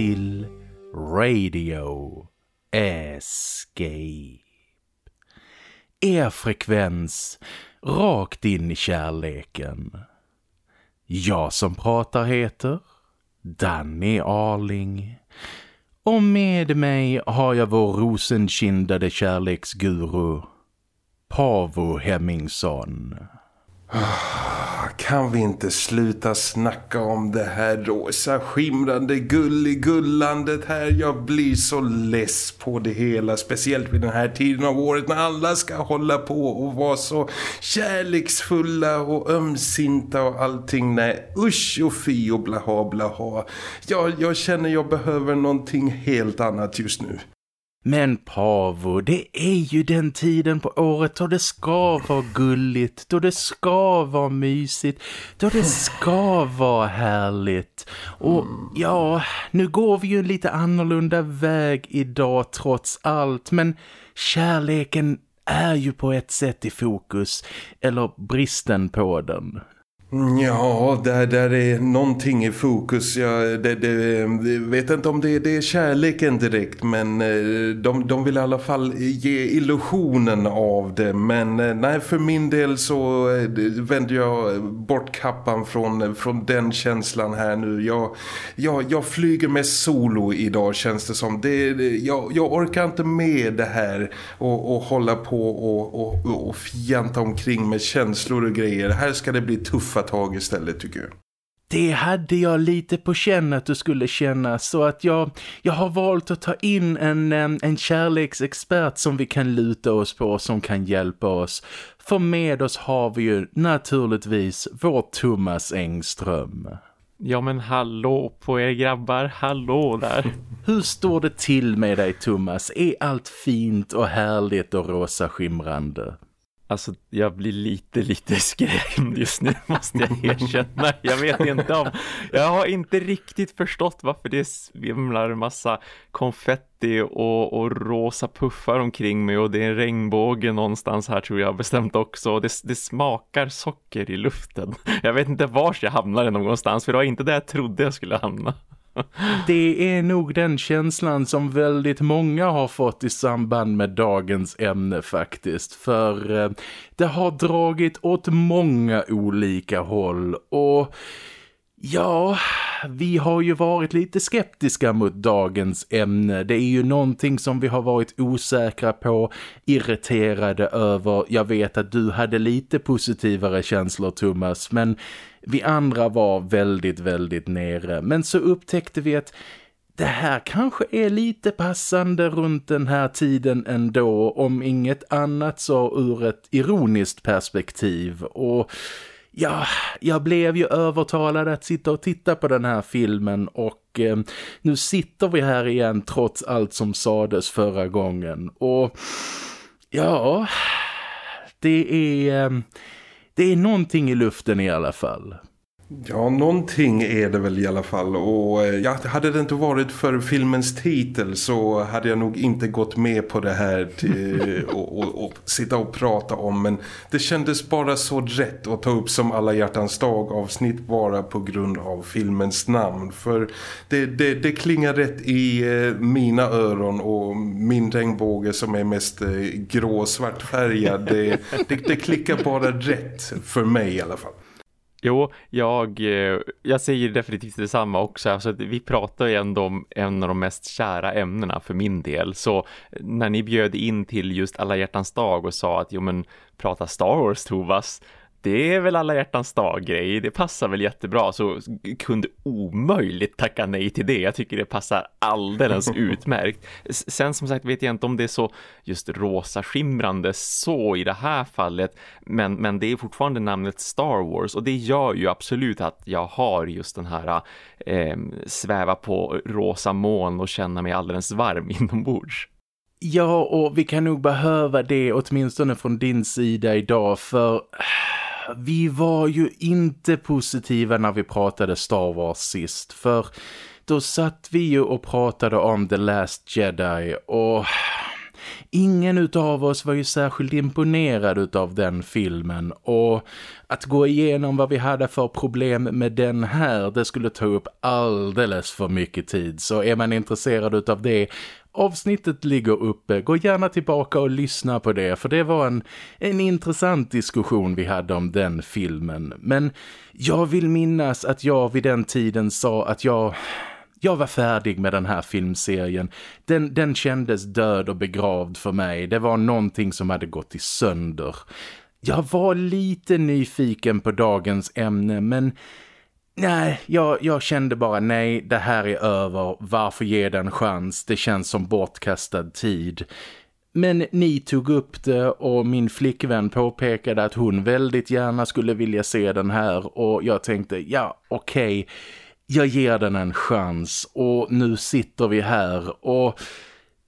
Till Radio Escape. Er frekvens rakt in i kärleken. Jag som pratar heter Danny Arling. Och med mig har jag vår rosenkindade kärleksguru Pavo Hemmingsson. Ah, kan vi inte sluta snacka om det här rosa skimrande gulligullandet här? Jag blir så less på det hela, speciellt vid den här tiden av året när alla ska hålla på och vara så kärleksfulla och ömsinta och allting. Nej, usch och fy och blaha blaha. Jag, jag känner jag behöver någonting helt annat just nu. Men Pavo, det är ju den tiden på året då det ska vara gulligt, då det ska vara mysigt, då det ska vara härligt. Och ja, nu går vi ju en lite annorlunda väg idag trots allt, men kärleken är ju på ett sätt i fokus, eller bristen på den. Ja, där, där är någonting i fokus. Jag det, det, vet inte om det, det är kärleken direkt men eh, de, de vill i alla fall ge illusionen av det. Men eh, nej, för min del så eh, vänder jag bort kappan från, från den känslan här nu. Jag, jag, jag flyger med solo idag känns det som. Det, jag, jag orkar inte med det här och, och hålla på och, och, och fjanta omkring med känslor och grejer. Här ska det bli tuffa tag istället tycker jag. Det hade jag lite på känn att du skulle känna så att jag, jag har valt att ta in en, en kärleksexpert som vi kan luta oss på som kan hjälpa oss. För med oss har vi ju naturligtvis vår Thomas Engström. Ja men hallå på er grabbar, hallå där. Hur står det till med dig Thomas? Är allt fint och härligt och rosa skimrande? Alltså jag blir lite lite skrämd just nu måste jag erkänna. Jag vet inte om, jag har inte riktigt förstått varför det svimlar en massa konfetti och, och rosa puffar omkring mig och det är en regnbåge någonstans här tror jag bestämt också. Det, det smakar socker i luften. Jag vet inte var jag hamnade någonstans för det var inte där jag trodde jag skulle hamna. Det är nog den känslan som väldigt många har fått i samband med dagens ämne faktiskt. För eh, det har dragit åt många olika håll och... Ja, vi har ju varit lite skeptiska mot dagens ämne. Det är ju någonting som vi har varit osäkra på, irriterade över. Jag vet att du hade lite positivare känslor Thomas, men vi andra var väldigt, väldigt nere. Men så upptäckte vi att det här kanske är lite passande runt den här tiden ändå om inget annat så ur ett ironiskt perspektiv och ja, jag blev ju övertalad att sitta och titta på den här filmen och eh, nu sitter vi här igen trots allt som sades förra gången och ja, det är... Eh, det är någonting i luften i alla fall. Ja, någonting är det väl i alla fall. Och eh, ja, hade det inte varit för filmens titel så hade jag nog inte gått med på det här till, och, och, och, sitta och prata om. Men det kändes bara så rätt att ta upp som alla hjärtans dag avsnitt bara på grund av filmens namn. För det, det, det klingar rätt i eh, mina öron och min regnbåge som är mest grå svartfärgad det, det, det klickar bara rätt för mig i alla fall. Jo, jag, eh, jag säger definitivt detsamma också. Alltså, vi pratar ju ändå om en av de mest kära ämnena för min del. Så när ni bjöd in till just alla hjärtans dag och sa att jo men prata Star Wars Tovas det är väl alla hjärtans dag-grej, det passar väl jättebra så kunde omöjligt tacka nej till det. Jag tycker det passar alldeles utmärkt. Sen som sagt vet jag inte om det är så just rosa skimrande så i det här fallet men, men det är fortfarande namnet Star Wars och det gör ju absolut att jag har just den här eh, sväva på rosa mån och känna mig alldeles varm inombords. Ja, och vi kan nog behöva det åtminstone från din sida idag för vi var ju inte positiva när vi pratade Star Wars sist för då satt vi ju och pratade om The Last Jedi och ingen utav oss var ju särskilt imponerad utav den filmen. Och att gå igenom vad vi hade för problem med den här det skulle ta upp alldeles för mycket tid. Så är man intresserad utav det Avsnittet ligger uppe, gå gärna tillbaka och lyssna på det för det var en, en intressant diskussion vi hade om den filmen. Men jag vill minnas att jag vid den tiden sa att jag, jag var färdig med den här filmserien. Den, den kändes död och begravd för mig. Det var någonting som hade gått i sönder. Jag var lite nyfiken på dagens ämne men Nej, jag, jag kände bara nej, det här är över. Varför ge den chans? Det känns som bortkastad tid. Men ni tog upp det och min flickvän påpekade att hon väldigt gärna skulle vilja se den här och jag tänkte, ja okej, okay, jag ger den en chans och nu sitter vi här och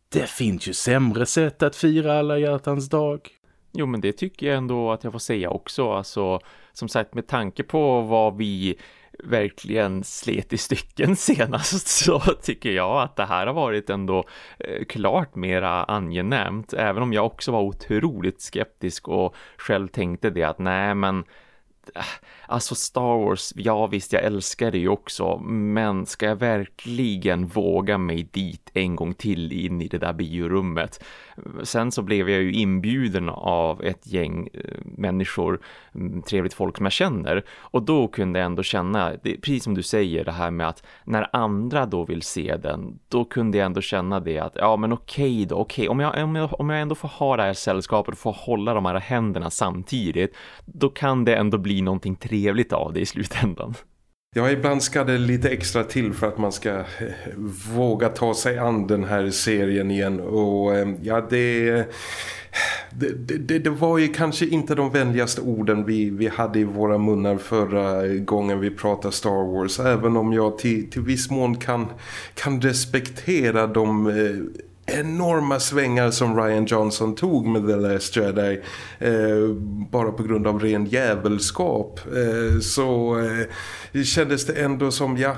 det finns ju sämre sätt att fira alla hjärtans dag. Jo men det tycker jag ändå att jag får säga också, alltså som sagt med tanke på vad vi verkligen slet i stycken senast så tycker jag att det här har varit ändå eh, klart mera angenämt. Även om jag också var otroligt skeptisk och själv tänkte det att nej men Äh, alltså Star Wars, ja visst jag älskar det ju också men ska jag verkligen våga mig dit en gång till in i det där biorummet sen så blev jag ju inbjuden av ett gäng eh, människor, mm, trevligt folk som jag känner. Och då kunde jag ändå känna, det, precis som du säger det här med att när andra då vill se den, då kunde jag ändå känna det att ja men okej då, okej om, jag, om, jag, om jag ändå får ha det här sällskapet och får hålla de här händerna samtidigt, då kan det ändå bli någonting trevligt av det i slutändan. Ja, ibland ska det lite extra till för att man ska eh, våga ta sig an den här serien igen. Och eh, ja, eh, det, det, det, det, var ju kanske inte de vänligaste orden vi, vi hade i våra munnar förra gången vi pratade Star Wars. Även om jag till, till viss mån kan, kan respektera de eh, enorma svängar som Ryan Johnson tog med The Last Jedi eh, bara på grund av ren jävelskap. Eh, så eh, kändes det ändå som ja,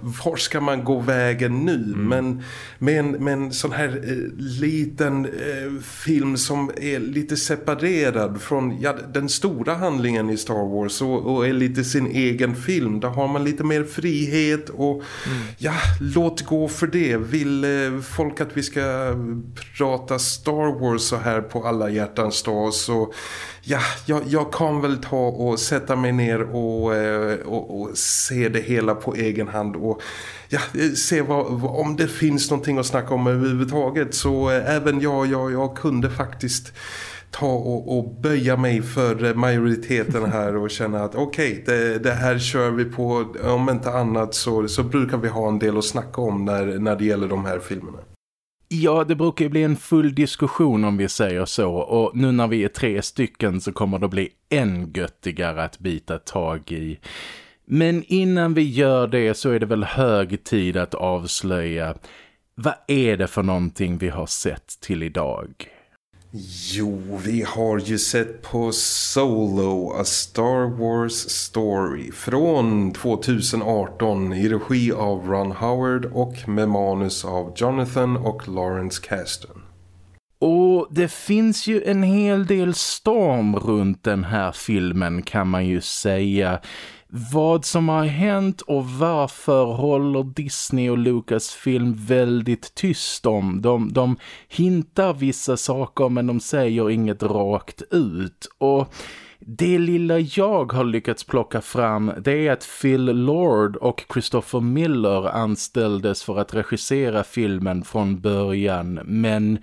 var ska man gå vägen nu mm. men med en, med en sån här eh, liten eh, film som är lite separerad från ja, den stora handlingen i Star Wars och, och, är lite sin egen film där har man lite mer frihet och mm. ja, låt gå för det vill eh, folk att vi ska prata Star Wars så här på alla hjärtans dag så ja, jag, jag kan väl ta och sätta mig ner och, eh, och, och se det hela på egen hand och ja, se vad, om det finns någonting att snacka om överhuvudtaget så eh, även jag, jag, jag kunde faktiskt ta och, och böja mig för majoriteten här och känna att okej, okay, det, det, här kör vi på om inte annat så, så brukar vi ha en del att snacka om när, när det gäller de här filmerna. Ja, det brukar ju bli en full diskussion om vi säger så och nu när vi är tre stycken så kommer det bli än göttigare att bita tag i. Men innan vi gör det så är det väl hög tid att avslöja vad är det för någonting vi har sett till idag? Jo, vi har ju sett på Solo, A Star Wars Story från 2018 i regi av Ron Howard och med manus av Jonathan och Lawrence Kasdan. Och det finns ju en hel del storm runt den här filmen kan man ju säga vad som har hänt och varför håller Disney och Lucasfilm väldigt tyst om. De, de hintar vissa saker men de säger inget rakt ut. Och det lilla jag har lyckats plocka fram det är att Phil Lord och Christopher Miller anställdes för att regissera filmen från början. Men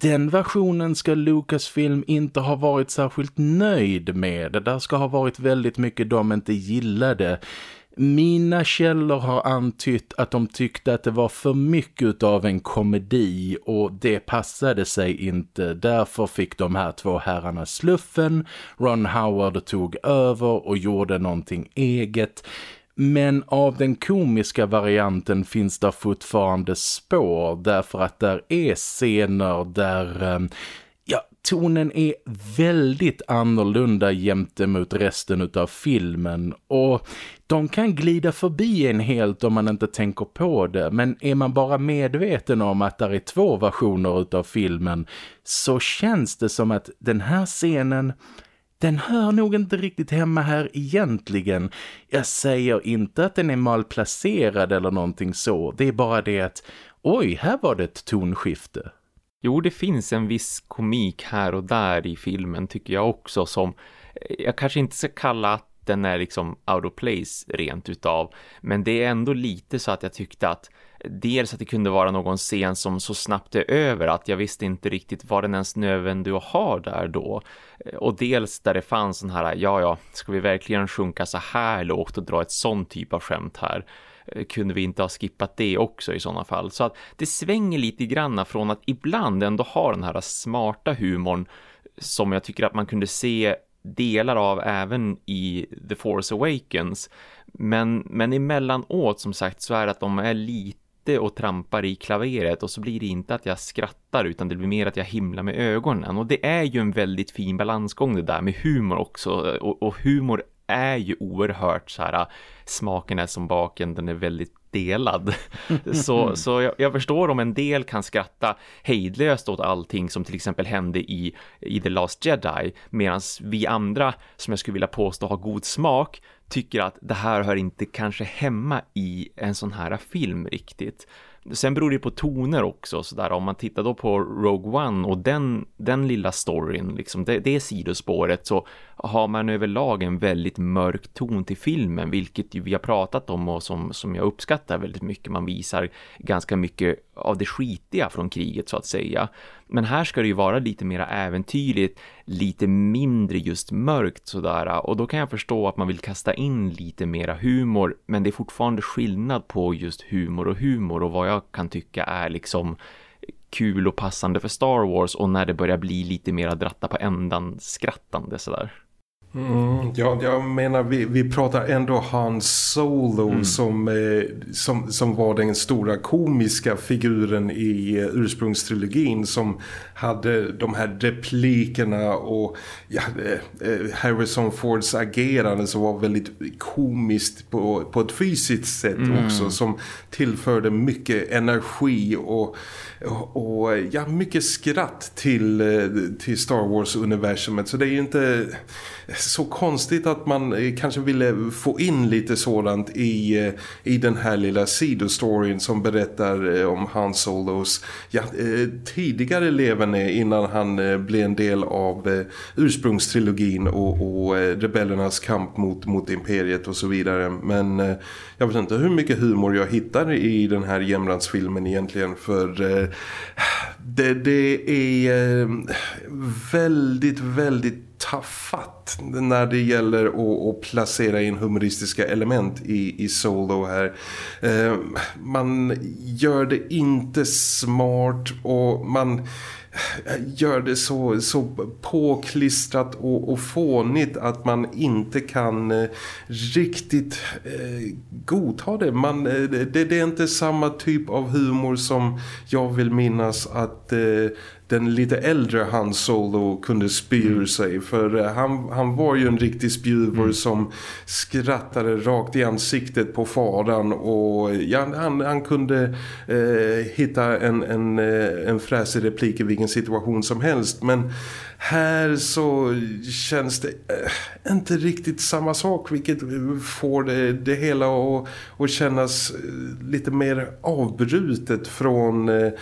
den versionen ska Lucasfilm inte ha varit särskilt nöjd med. Det där ska ha varit väldigt mycket de inte gillade. Mina källor har antytt att de tyckte att det var för mycket av en komedi och det passade sig inte. Därför fick de här två herrarna sluffen. Ron Howard tog över och gjorde någonting eget. Men av den komiska varianten finns det fortfarande spår därför att där är scener där ehm, ja, tonen är väldigt annorlunda jämte mot resten av filmen. Och de kan glida förbi en helt om man inte tänker på det. Men är man bara medveten om att det är två versioner av filmen så känns det som att den här scenen den hör nog inte riktigt hemma här egentligen. Jag säger inte att den är malplacerad eller någonting så. Det är bara det att, oj, här var det ett tonskifte. Jo, det finns en viss komik här och där i filmen tycker jag också som eh, jag kanske inte ska kalla att den är liksom out of place rent utav. Men det är ändå lite så att jag tyckte att dels att det kunde vara någon scen som så snabbt är över att jag visste inte riktigt vad den ens nödvändig att ha där då. Eh, och dels där det fanns sån här, ja ja, ska vi verkligen sjunka så här lågt och dra ett sånt typ av skämt här? Eh, kunde vi inte ha skippat det också i sådana fall. Så att det svänger lite granna från att ibland ändå ha den här smarta humorn som jag tycker att man kunde se delar av även i The Force Awakens. Men, men emellanåt som sagt så är det att de är lite och trampar i klaveret och så blir det inte att jag skrattar utan det blir mer att jag himlar med ögonen och det är ju en väldigt fin balansgång det där med humor också och, och humor är ju oerhört så här smaken är som baken, den är väldigt delad. så så jag, jag, förstår om en del kan skratta hejdlöst åt allting som till exempel hände i, i The Last Jedi medan vi andra som jag skulle vilja påstå har god smak tycker att det här hör inte kanske hemma i en sån här film riktigt. Sen beror det på toner också sådär. Om man tittar då på Rogue One och den, den lilla storyn, liksom, det, det sidospåret så har man överlag en väldigt mörk ton till filmen vilket ju vi har pratat om och som, som jag uppskattar väldigt mycket. Man visar ganska mycket av det skitiga från kriget så att säga. Men här ska det ju vara lite mer äventyrligt, lite mindre just mörkt sådär. Och då kan jag förstå att man vill kasta in lite mera humor. Men det är fortfarande skillnad på just humor och humor och vad jag kan tycka är liksom kul och passande för Star Wars och när det börjar bli lite mera dratta på ändan skrattande sådär. Mm, ja, jag menar vi, vi pratar ändå Han Solo mm. som, eh, som, som var den stora komiska figuren i eh, ursprungstrilogin som hade de här replikerna och ja, eh, eh, Harrison Fords agerande som var väldigt komiskt på, på ett fysiskt sätt mm. också som tillförde mycket energi och, och, och, ja, mycket skratt till, eh, till Star Wars-universumet så det är ju inte så konstigt att man eh, kanske ville få in lite sådant i, eh, i den här lilla sidostoryn som berättar om Han Solos ja, tidigare levande innan han blev en del av ursprungstrilogin och, och rebellernas kamp mot, mot imperiet och så vidare. Men jag vet inte hur mycket humor jag hittar i den här jämlandsfilmen egentligen för eh, det, det är eh, väldigt, väldigt tafatt när det gäller att, att, placera in humoristiska element i, i Solo här. Eh, man gör det inte smart och man gör det så, så påklistrat och, och fånigt att man inte kan eh, riktigt eh, godta det. Man, eh, det. Det är inte samma typ av humor som jag vill minnas att eh, den lite äldre Han Solo kunde spy ur mm. sig för eh, han, han var ju en riktig spjuvor mm. som skrattade rakt i ansiktet på faran och ja, han, han kunde eh, hitta en, en, eh, en fräsig replik i vilken situation som helst men här så känns det äh, inte riktigt samma sak vilket får det, det hela att, att kännas eh, lite mer avbrutet från, äh,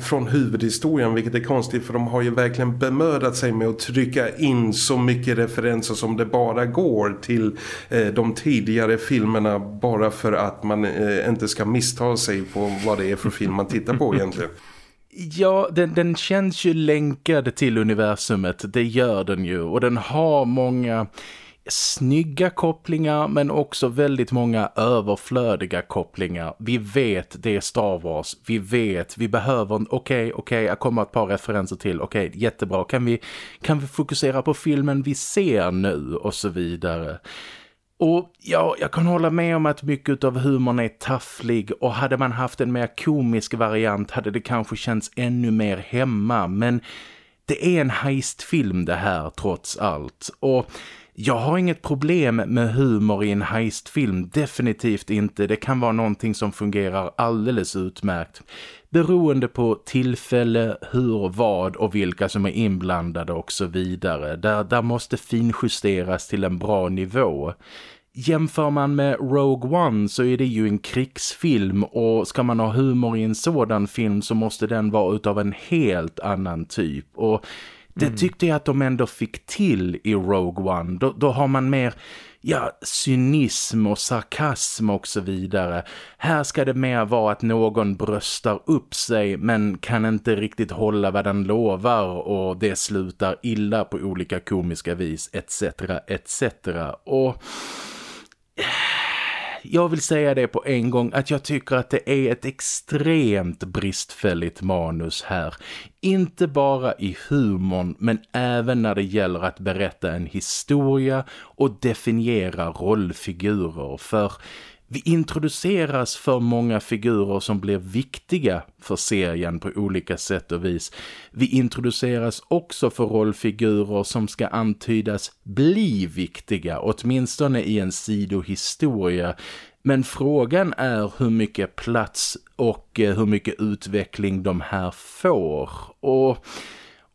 från huvudhistorien vilket är konstigt för de har ju verkligen bemödat sig med att trycka in så mycket referenser som det bara går till äh, de tidigare filmerna bara för att man inte ska missta sig på vad det är för film man tittar på egentligen. Ja, den, den känns ju länkad till universumet, det gör den ju. Och den har många snygga kopplingar men också väldigt många överflödiga kopplingar. Vi vet det är Star Wars, vi vet, vi behöver, okej, okay, okej, okay, jag kommer ett par referenser till, okej, okay, jättebra. Kan vi, kan vi fokusera på filmen vi ser nu och så vidare. Och ja, jag kan hålla med om att mycket av humorn är tafflig och hade man haft en mer komisk variant hade det kanske känts ännu mer hemma. Men det är en heistfilm det här trots allt. Och jag har inget problem med humor i en heistfilm, definitivt inte. Det kan vara någonting som fungerar alldeles utmärkt. Beroende på tillfälle, hur, vad och vilka som är inblandade och så vidare. Där, där måste finjusteras till en bra nivå. Jämför man med Rogue One så är det ju en krigsfilm och ska man ha humor i en sådan film så måste den vara utav en helt annan typ. Och det mm. tyckte jag att de ändå fick till i Rogue One. Då, då har man mer ja, cynism och sarkasm och så vidare. Här ska det mer vara att någon bröstar upp sig men kan inte riktigt hålla vad den lovar och det slutar illa på olika komiska vis etc. etc. Och eh, jag vill säga det på en gång att jag tycker att det är ett extremt bristfälligt manus här. Inte bara i humorn men även när det gäller att berätta en historia och definiera rollfigurer för vi introduceras för många figurer som blir viktiga för serien på olika sätt och vis. Vi introduceras också för rollfigurer som ska antydas bli viktiga, åtminstone i en sidohistoria. Men frågan är hur mycket plats och eh, hur mycket utveckling de här får. Och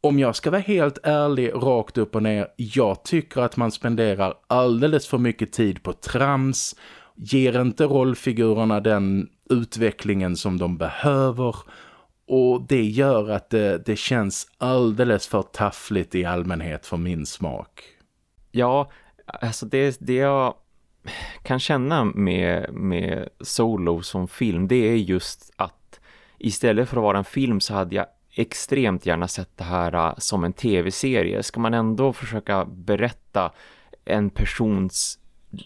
om jag ska vara helt ärlig rakt upp och ner, jag tycker att man spenderar alldeles för mycket tid på trams ger inte rollfigurerna den utvecklingen som de behöver och det gör att det, det känns alldeles för taffligt i allmänhet för min smak. Ja, alltså det, det jag kan känna med, med Solo som film det är just att istället för att vara en film så hade jag extremt gärna sett det här äh, som en tv-serie. Ska man ändå försöka berätta en persons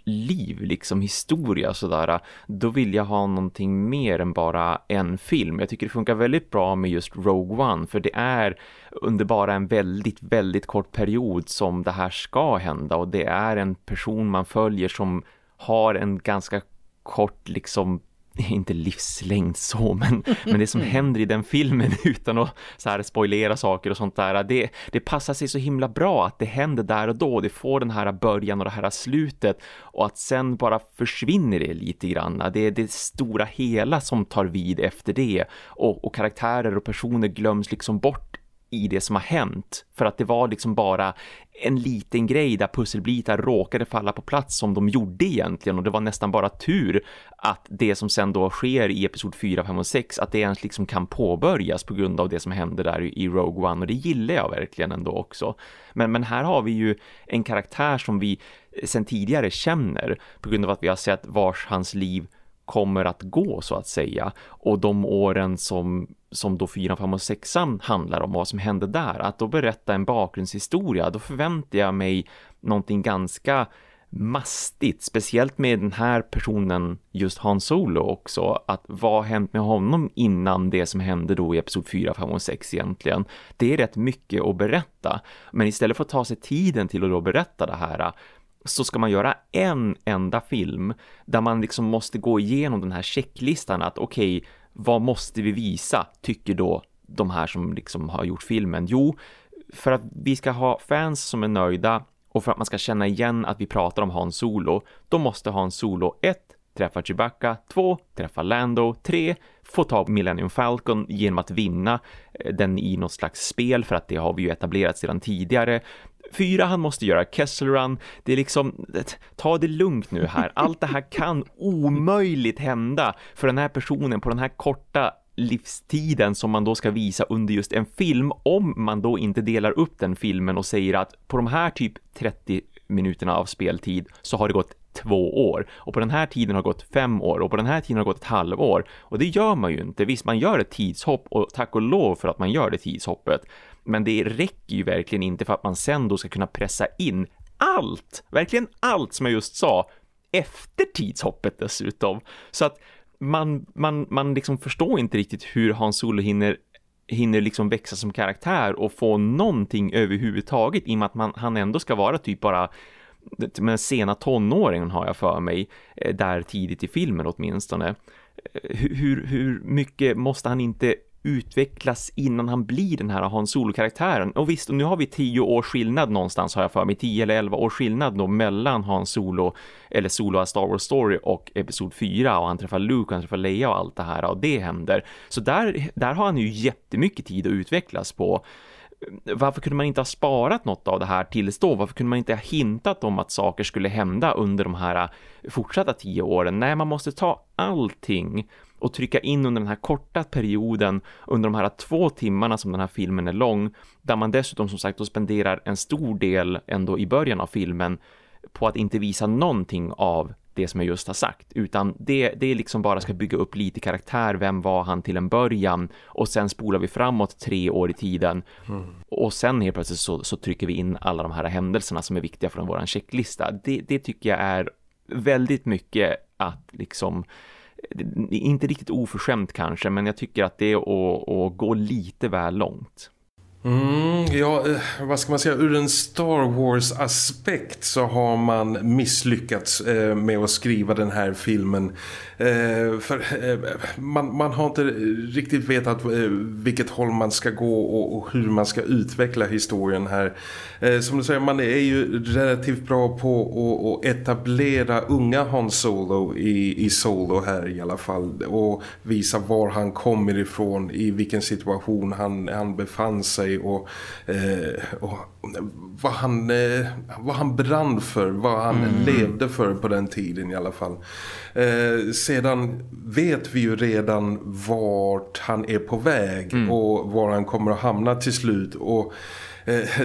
liv, liksom historia sådär, då vill jag ha någonting mer än bara en film. Jag tycker det funkar väldigt bra med just Rogue One för det är under bara en väldigt, väldigt kort period som det här ska hända och det är en person man följer som har en ganska kort liksom inte livslängd så, men, men det som händer i den filmen utan att så här spoilera saker och sånt där, det, det passar sig så himla bra att det händer där och då, det får den här början och det här slutet och att sen bara försvinner det lite grann, det är det stora hela som tar vid efter det och, och karaktärer och personer glöms liksom bort i det som har hänt. För att det var liksom bara en liten grej där pusselbitar råkade falla på plats som de gjorde egentligen. Och det var nästan bara tur att det som sen då sker i episod 4, 5 och 6 att det ens liksom kan påbörjas på grund av det som hände där i Rogue One. Och det gillar jag verkligen ändå också. Men, men här har vi ju en karaktär som vi sen tidigare känner på grund av att vi har sett vars hans liv kommer att gå så att säga. Och de åren som, som då 4, 5 och 6 handlar om vad som hände där. Att då berätta en bakgrundshistoria då förväntar jag mig någonting ganska mastigt, speciellt med den här personen just Han Solo också, att vad har hänt med honom innan det som hände då i episod 4, 5 och 6 egentligen. Det är rätt mycket att berätta, men istället för att ta sig tiden till att då berätta det här så ska man göra en enda film där man liksom måste gå igenom den här checklistan att okej, okay, vad måste vi visa tycker då de här som liksom har gjort filmen? Jo, för att vi ska ha fans som är nöjda och för att man ska känna igen att vi pratar om Han Solo, då måste Han Solo 1 träffa Chewbacca, 2 träffa Lando, 3 få tag på Millennium Falcon genom att vinna eh, den i något slags spel för att det har vi ju etablerat sedan tidigare. Fyra, han måste göra Kessel Run. Det är liksom, ta det lugnt nu här. Allt det här kan omöjligt hända för den här personen på den här korta livstiden som man då ska visa under just en film om man då inte delar upp den filmen och säger att på de här typ 30 minuterna av speltid så har det gått två år och på den här tiden har gått fem år och på den här tiden har gått ett halvår och det gör man ju inte. Visst, man gör ett tidshopp och tack och lov för att man gör det tidshoppet men det räcker ju verkligen inte för att man sen då ska kunna pressa in allt, verkligen allt som jag just sa efter tidshoppet dessutom. Så att man, man, man liksom förstår inte riktigt hur Hans Solo hinner hinner liksom växa som karaktär och få någonting överhuvudtaget i och med att man, han ändå ska vara typ bara men sena tonåringen har jag för mig eh, där tidigt i filmen åtminstone. Eh, hur, hur mycket måste han inte utvecklas innan han blir den här Han Solo-karaktären. Och visst, och nu har vi tio års skillnad någonstans har jag för mig, tio eller elva års skillnad då mellan Han Solo eller Solo A Star Wars Story och Episod 4 och han träffar Luke och han träffar Leia och allt det här och det händer. Så där, där har han ju jättemycket tid att utvecklas på varför kunde man inte ha sparat något av det här tills då? Varför kunde man inte ha hintat om att saker skulle hända under de här fortsatta tio åren? Nej, man måste ta allting och trycka in under den här korta perioden under de här två timmarna som den här filmen är lång där man dessutom som sagt då spenderar en stor del ändå i början av filmen på att inte visa någonting av det som jag just har sagt utan det, det liksom bara ska bygga upp lite karaktär, vem var han till en början och sen spolar vi framåt tre år i tiden mm. och sen helt plötsligt så, så, trycker vi in alla de här händelserna som är viktiga från våran checklista. Det, det tycker jag är väldigt mycket att liksom inte riktigt oförskämt kanske men jag tycker att det är att, att gå lite väl långt. Mm, ja, eh, vad ska man säga? Ur en Star Wars-aspekt så har man misslyckats eh, med att skriva den här filmen. Eh, för eh, man, man, har inte riktigt vetat eh, vilket håll man ska gå och, och, hur man ska utveckla historien här. Eh, som du säger, man är ju relativt bra på att, att etablera unga Han Solo i, i Solo här i alla fall. Och visa var han kommer ifrån, i vilken situation han, han befann sig och, eh, och vad, han, eh, vad han brann för, vad han mm. levde för på den tiden i alla fall. Eh, sedan vet vi ju redan vart han är på väg mm. och var han kommer att hamna till slut och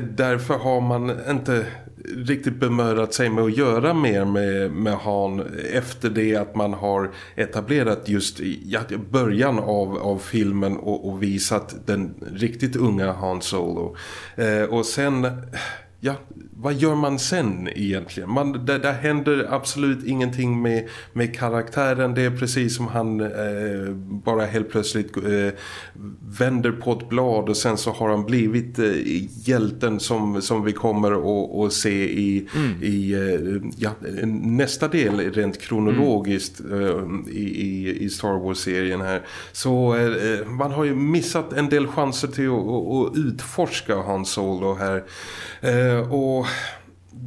därför har man inte riktigt bemödat sig med att göra mer med, med Han efter det att man har etablerat just i början av, av filmen och, och visat den riktigt unga Han Solo. Eh, och sen ja, vad gör man sen egentligen? Man, där, där händer absolut ingenting med, med karaktären. Det är precis som han eh, bara helt plötsligt eh, vänder på ett blad och sen så har han blivit eh, hjälten som, som vi kommer att se i, mm. i eh, ja, nästa del rent kronologiskt mm. i, i, i Star Wars-serien här. Så eh, man har ju missat en del chanser till att, att, att utforska Han Solo här. Eh, och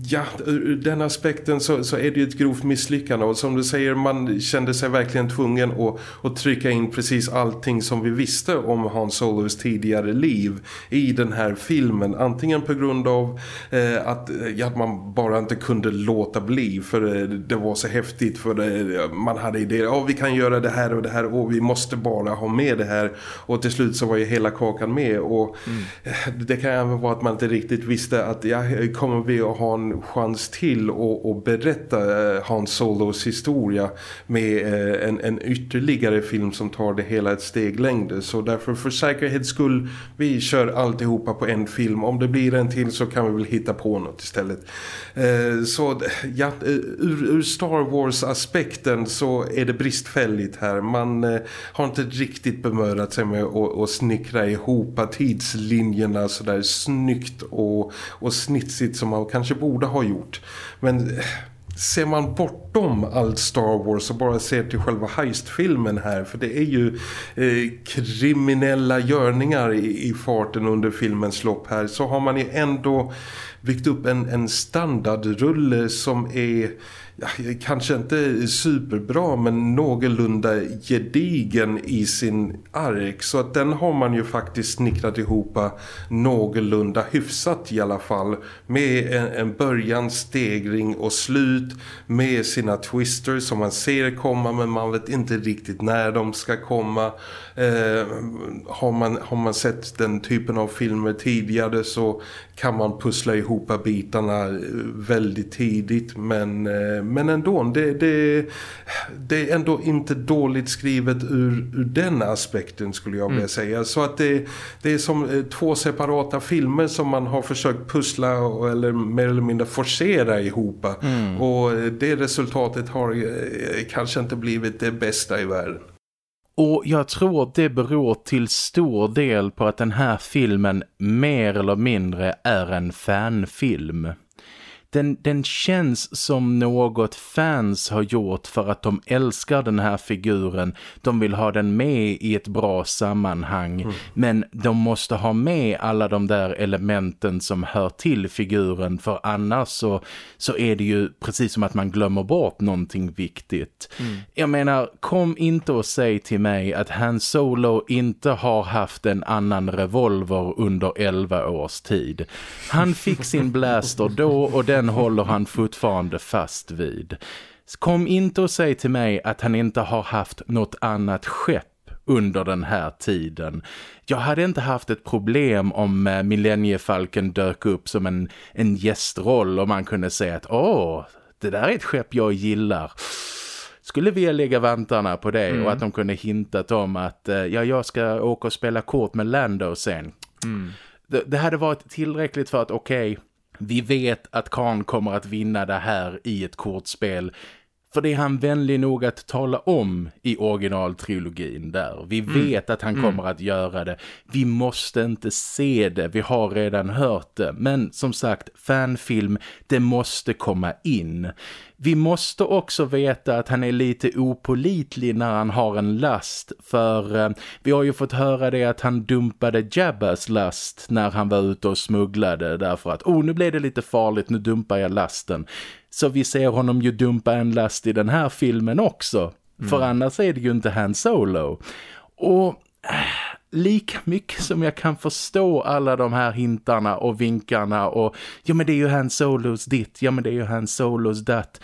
ja, ur den aspekten så, så, är det ju ett grovt misslyckande och som du säger, man kände sig verkligen tvungen att, att trycka in precis allting som vi visste om Han Solos tidigare liv i den här filmen. Antingen på grund av eh, att ja, man bara inte kunde låta bli för eh, det var så häftigt för det, man hade idéer, ja vi kan göra det här och det här och vi måste bara ha med det här och till slut så var ju hela kakan med och mm. Eh, det kan även vara att man inte riktigt visste att ja, kommer vi att ha en chans till att berätta eh, Hans Solos historia med eh, en, en ytterligare film som tar det hela ett steg längre. Så därför för säkerhets skull, vi kör alltihopa på en film. Om det blir en till så kan vi väl hitta på något istället. Eh, så ja, eh, ur, ur Star Wars-aspekten så är det bristfälligt här. Man eh, har inte riktigt bemödat sig med att, att snickra ihop tidslinjerna sådär snyggt och, och snitsigt som man kanske borde ha gjort. Men ser man bortom allt Star Wars och bara ser till själva heistfilmen här för det är ju eh, kriminella görningar i, i, farten under filmens lopp här så har man ju ändå byggt upp en, en standardrulle som är ja, kanske inte superbra men någorlunda gedigen i sin ark. Så att den har man ju faktiskt snickrat ihop någorlunda hyfsat i alla fall med en, en början, stegring och slut med sina twisters som man ser komma men man vet inte riktigt när de ska komma. Eh, har, man, har man sett den typen av filmer tidigare så kan man pussla ihop bitarna eh, väldigt tidigt men, eh, men ändå det, det, det är ändå inte dåligt skrivet ur, ur den aspekten skulle jag vilja mm. säga så att det, det är som eh, två separata filmer som man har försökt pussla eller mer eller mindre forcera ihop mm. och det resultatet har kanske inte blivit det bästa i världen. Och jag tror det beror till stor del på att den här filmen mer eller mindre är en fanfilm den, den känns som något fans har gjort för att de älskar den här figuren. De vill ha den med i ett bra sammanhang. Mm. Men de måste ha med alla de där elementen som hör till figuren. För annars så, så är det ju precis som att man glömmer bort någonting viktigt. Mm. Jag menar, kom inte och säg till mig att Han Solo inte har haft en annan revolver under 11 års tid. Han fick sin blaster då och den håller han fortfarande fast vid. Kom inte och säg till mig att han inte har haft något annat skepp under den här tiden. Jag hade inte haft ett problem om eh, Millenniefalken dök upp som en, en gästroll och man kunde säga att åh, det där är ett skepp jag gillar skulle vilja lägga vantarna på det mm. och att de kunde hintat om att eh, ja, jag ska åka och spela kort med Lando sen. Mm. Det, det hade varit tillräckligt för att okej, okay, vi vet att Khan kommer att vinna det här i ett kortspel. För det är han vänlig nog att tala om i originaltrilogin där. Vi mm. vet att han mm. kommer att göra det. Vi måste inte se det. Vi har redan hört det. Men som sagt, fanfilm, det måste komma in. Vi måste också veta att han är lite opolitlig när han har en last. För eh, vi har ju fått höra det att han dumpade Jabbas last när han var ute och smugglade. Därför att, oh nu blev det lite farligt, nu dumpar jag lasten. Så vi ser honom ju dumpa en last i den här filmen också. Mm. För annars är det ju inte Han Solo. Och äh, lika mycket som jag kan förstå alla de här hintarna och vinkarna och ja men det är ju Han Solos ditt, ja men det är ju Han Solos datt.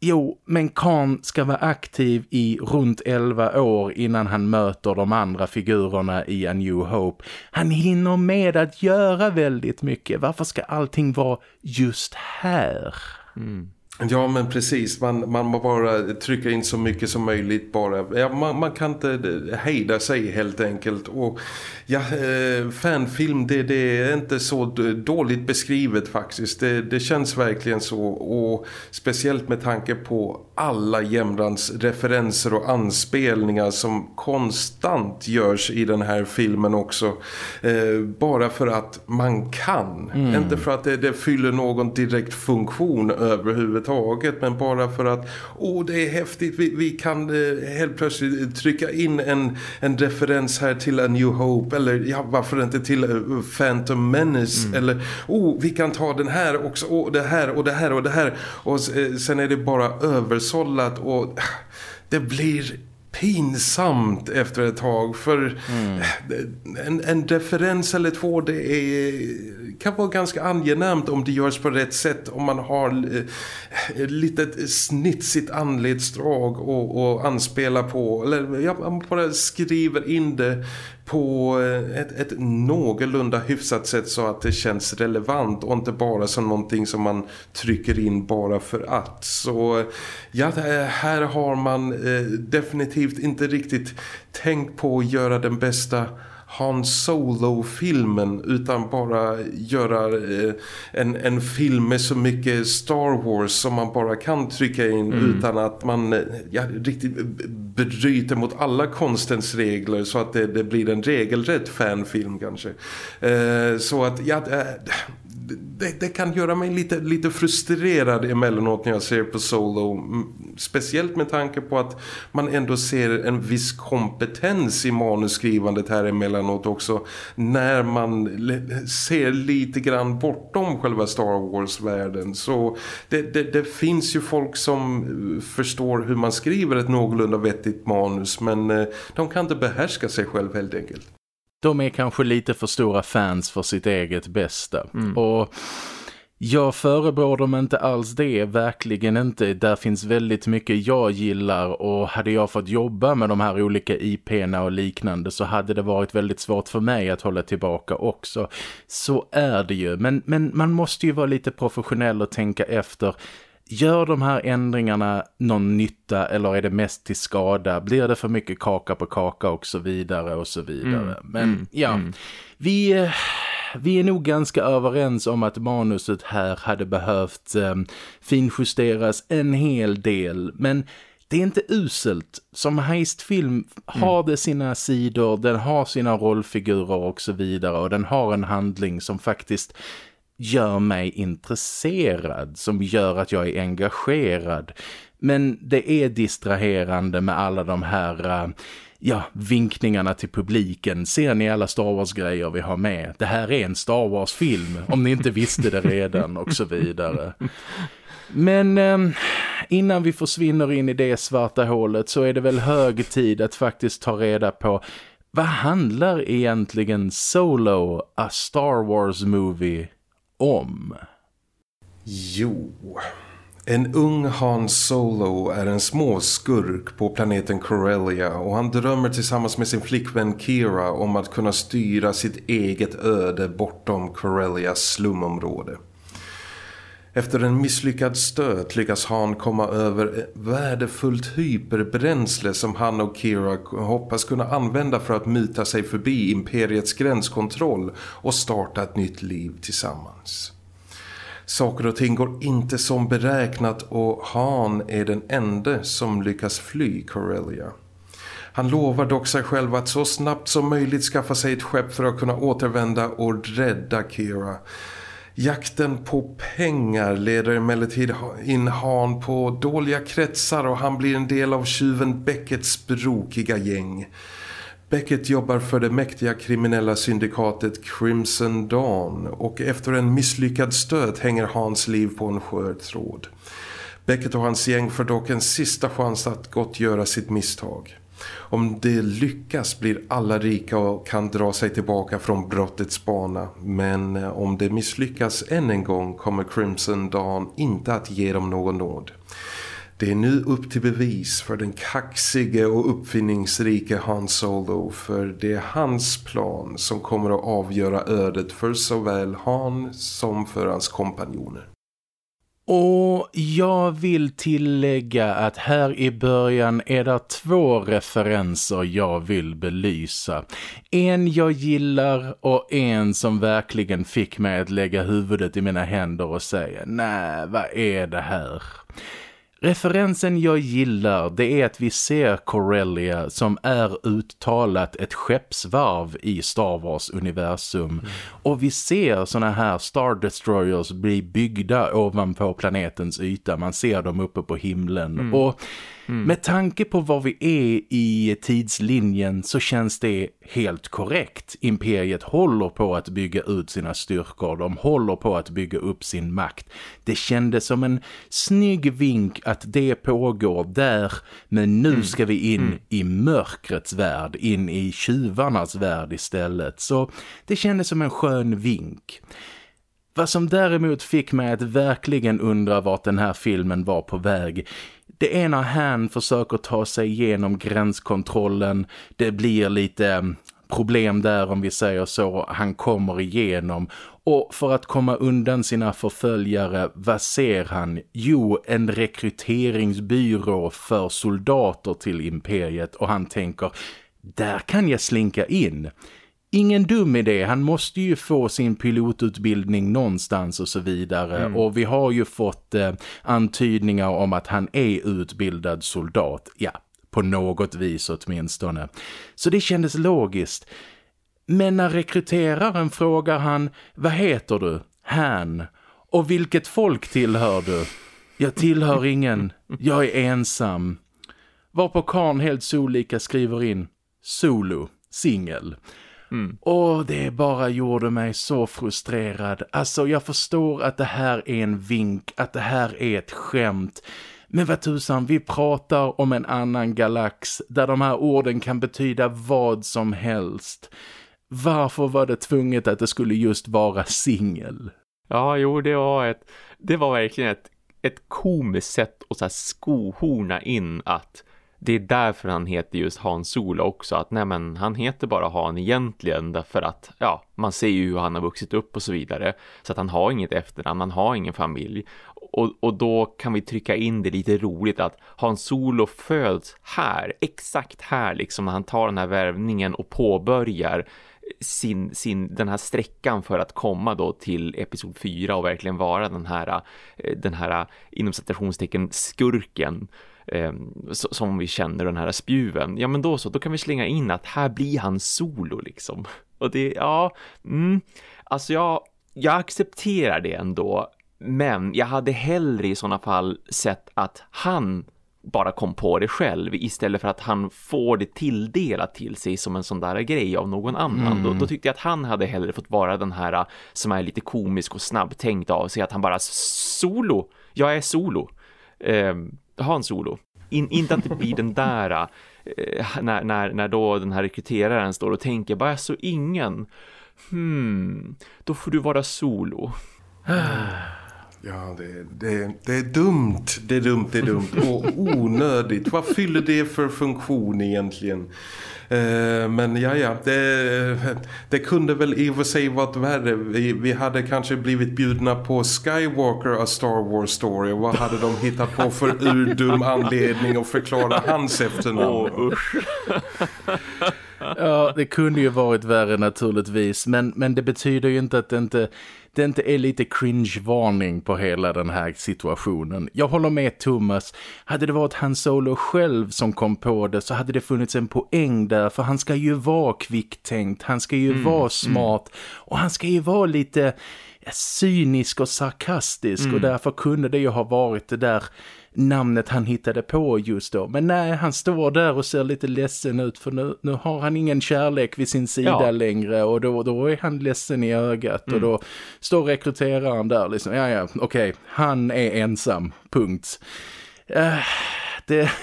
Jo, men Khan ska vara aktiv i runt 11 år innan han möter de andra figurerna i A New Hope. Han hinner med att göra väldigt mycket. Varför ska allting vara just här? Mm. Ja men precis, man, man bara trycka in så mycket som möjligt bara. Ja, man, man kan inte hejda sig helt enkelt. Och ja, eh, fanfilm det, det, är inte så dåligt beskrivet faktiskt. Det, det känns verkligen så och speciellt med tanke på alla jämrans referenser och anspelningar som konstant görs i den här filmen också. Eh, bara för att man kan. Mm. Inte för att det, det fyller någon direkt funktion överhuvudtaget överhuvudtaget men bara för att åh det är häftigt, vi, vi kan eh, helt plötsligt trycka in en, en referens här till A New Hope eller ja, varför inte till uh, Phantom Menace mm. eller oh vi kan ta den här också, och det här och det här och det här och eh, sen är det bara översållat och det blir pinsamt efter ett tag för mm. en, en referens eller två det är, kan vara ganska angenämt om det görs på rätt sätt om man har eh, lite snitsigt anledsdrag och, och anspela på eller ja, man bara skriver in det på eh, ett, ett någorlunda hyfsat sätt så att det känns relevant och inte bara som någonting som man trycker in bara för att. Så ja, här har man eh, definitivt inte riktigt tänkt på att göra den bästa han Solo-filmen utan bara göra eh, en, en film med så mycket Star Wars som man bara kan trycka in mm. utan att man eh, ja, riktigt bryter mot alla konstens regler så att det, det blir en regelrätt fanfilm kanske. Eh, så att ja, det, det, kan göra mig lite, lite frustrerad emellanåt när jag ser på Solo. Speciellt med tanke på att man ändå ser en viss kompetens i manusskrivandet här emellanåt också. När man ser lite grann bortom själva Star Wars-världen. Så det, det, det, finns ju folk som eh, förstår hur man skriver ett någorlunda vettigt manus. Men eh, de kan inte behärska sig själv helt enkelt de är kanske lite för stora fans för sitt eget bästa. Mm. Och jag förebrår dem inte alls det, verkligen inte. Där finns väldigt mycket jag gillar och hade jag fått jobba med de här olika IP'na och liknande så hade det varit väldigt svårt för mig att hålla tillbaka också. Så är det ju, men, men man måste ju vara lite professionell och tänka efter Gör de här ändringarna någon nytta eller är det mest till skada? Blir det för mycket kaka på kaka och så vidare och så vidare. Mm. Men mm. ja, mm. vi, vi är nog ganska överens om att manuset här hade behövt eh, finjusteras en hel del. Men det är inte uselt. Som heistfilm har mm. det sina sidor, den har sina rollfigurer och så vidare och den har en handling som faktiskt gör mig intresserad, som gör att jag är engagerad. Men det är distraherande med alla de här... Uh, ja, vinkningarna till publiken. Ser ni alla Star Wars-grejer vi har med? Det här är en Star Wars-film, om ni inte visste det redan och så vidare. Men eh, innan vi försvinner in i det svarta hålet så är det väl hög tid att faktiskt ta reda på vad handlar egentligen Solo, A Star Wars Movie, om? Jo, en ung Han Solo är en småskurk på planeten Corellia och han drömmer tillsammans med sin flickvän Kira om att kunna styra sitt eget öde bortom Corellias slumområde. Efter en misslyckad stöt lyckas Han komma över värdefullt hyperbränsle som han och Kira hoppas kunna använda för att muta sig förbi Imperiets gränskontroll och starta ett nytt liv tillsammans. Saker och ting går inte som beräknat och Han är den enda som lyckas fly Corellia. Han lovar dock sig själv att så snabbt som möjligt skaffa sig ett skepp för att kunna återvända och rädda Kira. Jakten på pengar leder emellertid in Han på dåliga kretsar och han blir en del av tjuven Beckets brokiga gäng. Beckett jobbar för det mäktiga kriminella syndikatet Crimson Dawn och efter en misslyckad stöt hänger Hans liv på en skör tråd. Beckett och hans gäng får dock en sista chans att gottgöra sitt misstag. Om det lyckas blir alla rika och kan dra sig tillbaka från brottets bana. Men eh, om det misslyckas än en gång kommer Crimson Dawn inte att ge dem någon nåd. Det är nu upp till bevis för den kaxige och uppfinningsrike Han Solo för det är hans plan som kommer att avgöra ödet för såväl Han som för hans kompanjoner. Och jag vill tillägga att här i början är det två referenser jag vill belysa. En jag gillar och en som verkligen fick mig att lägga huvudet i mina händer och säga Nej, vad är det här? Referensen jag gillar det är att vi ser Corellia som är uttalat ett skeppsvarv i Star Wars-universum. Mm. Och vi ser såna här Star Destroyers bli byggda ovanpå planetens yta. Man ser dem uppe på himlen. Mm. Och Mm. Med tanke på vad vi är i tidslinjen så känns det helt korrekt. Imperiet håller på att bygga ut sina styrkor. De håller på att bygga upp sin makt. Det kändes som en snygg vink att det pågår där. Men nu mm. ska vi in mm. i mörkrets värld. In i tjuvarnas värld istället. Så det kändes som en skön vink. Vad som däremot fick mig att verkligen undra vart den här filmen var på väg det ena han försöker ta sig igenom gränskontrollen. Det blir lite mm, problem där om vi säger så. Han kommer igenom. Och för att komma undan sina förföljare, vad ser han? Jo, en rekryteringsbyrå för soldater till imperiet. Och han tänker, där kan jag slinka in ingen dum idé. Han måste ju få sin pilotutbildning någonstans och så vidare. Mm. Och vi har ju fått eh, antydningar om att han är utbildad soldat. Ja, på något vis åtminstone. Så det kändes logiskt. Men när rekryteraren frågar han, vad heter du? Han. Och vilket folk tillhör du? Jag tillhör ingen. Jag är ensam. Varpå Karn helt solika skriver in Solo, singel. Mm. Och det bara gjorde mig så frustrerad. Alltså jag förstår att det här är en vink, att det här är ett skämt. Men vad tusan, vi pratar om en annan galax där de här orden kan betyda vad som helst. Varför var det tvunget att det skulle just vara singel? Ja, jo, det var ett det var verkligen ett, ett komiskt sätt att så skohorna in att det är därför han heter just Han Solo också. Att nej men han heter bara Han egentligen därför att ja, man ser ju hur han har vuxit upp och så vidare. Så att han har inget efternamn, han har ingen familj. Och, och då kan vi trycka in det lite roligt att Han Solo föds här, exakt här liksom när han tar den här värvningen och påbörjar sin, sin, den här sträckan för att komma då till episod 4 och verkligen vara den här, eh, den här inom citationstecken skurken eh, som vi känner den här spjuven. Ja men då så, då kan vi slänga in att här blir han solo liksom. Och det, ja, mm, alltså jag jag accepterar det ändå. Men jag hade hellre i sådana fall sett att han bara kom på det själv istället för att han får det tilldelat till sig som en sån där grej av någon annan. Mm. Då, då, tyckte jag att han hade hellre fått vara den här som är lite komisk och snabbtänkt av sig att han bara solo, jag är solo. Eh, ha en solo. In, inte att det blir den där eh, när, när, när då den här rekryteraren står och tänker bara så ingen hmm, då får du vara solo. Ja, det, det, det är dumt, det är dumt, det är dumt och onödigt. Vad fyller det för funktion egentligen? Eh, men ja, ja, det, det kunde väl i och för sig varit värre. Vi, vi hade kanske blivit bjudna på Skywalker A Star Wars Story. Vad hade de hittat på för urdum anledning att förklara hans efternamn? Oh, usch. ja, det kunde ju varit värre naturligtvis. Men, men det betyder ju inte att det inte det inte är lite cringe-varning på hela den här situationen. Jag håller med Thomas. Hade det varit Han Solo själv som kom på det så hade det funnits en poäng där. För han ska ju vara kvicktänkt, han ska ju mm, vara mm. smart mm. och han ska ju vara lite cynisk och sarkastisk mm. och därför kunde det ju ha varit det där namnet han hittade på just då. Men nej, han står där och ser lite ledsen ut för nu, nu har han ingen kärlek vid sin sida ja. längre och då, då är han ledsen i ögat mm. och då står rekryteraren där liksom, ja ja, okej, okay, han är ensam, punkt. Uh, det...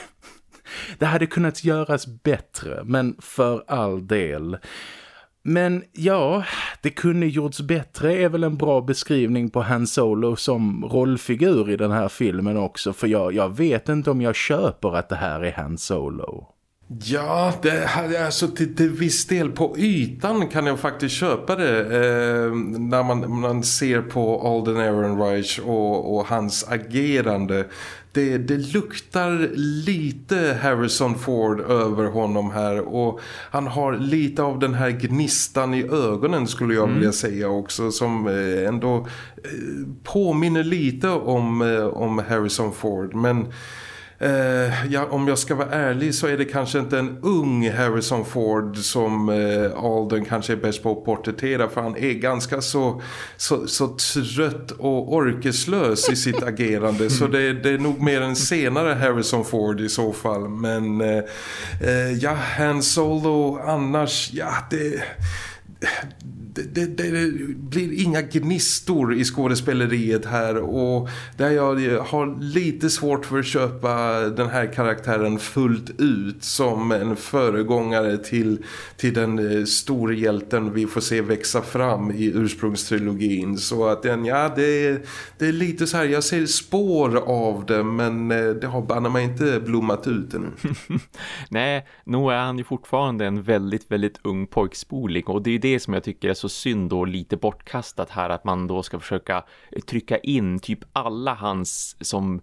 Det hade kunnat göras bättre, men för all del. Men ja, det kunde gjorts bättre är väl en bra beskrivning på Han Solo som rollfigur i den här filmen också. För jag, jag vet inte om jag köper att det här är Han Solo. Ja, det, alltså till, till viss del på ytan kan jag faktiskt köpa det eh, när man, man ser på Alden Ehrenreich och, och hans agerande det, det luktar lite Harrison Ford över honom här och han har lite av den här gnistan i ögonen skulle jag mm. vilja säga också som eh, ändå eh, påminner lite om, eh, om Harrison Ford men Uh, ja, om jag ska vara ärlig så är det kanske inte en ung Harrison Ford som uh, Alden kanske är bäst på att porträttera för han är ganska så, så, så trött och orkeslös i sitt agerande. Så det, det, är nog mer en senare Harrison Ford i så fall. Men uh, ja, Han Solo annars, ja det det, det, det, blir inga gnistor i skådespeleriet här och där jag har lite svårt för att köpa den här karaktären fullt ut som en föregångare till, till den eh, stora hjälten vi får se växa fram i ursprungstrilogin så att den, ja det, det är lite så här, jag ser spår av det men eh, det har banna mig inte blommat ut ännu. Nej, nog är han ju fortfarande en väldigt, väldigt ung pojkspoling och det är det som jag tycker är så synd och lite bortkastat här att man då ska försöka trycka in typ alla hans som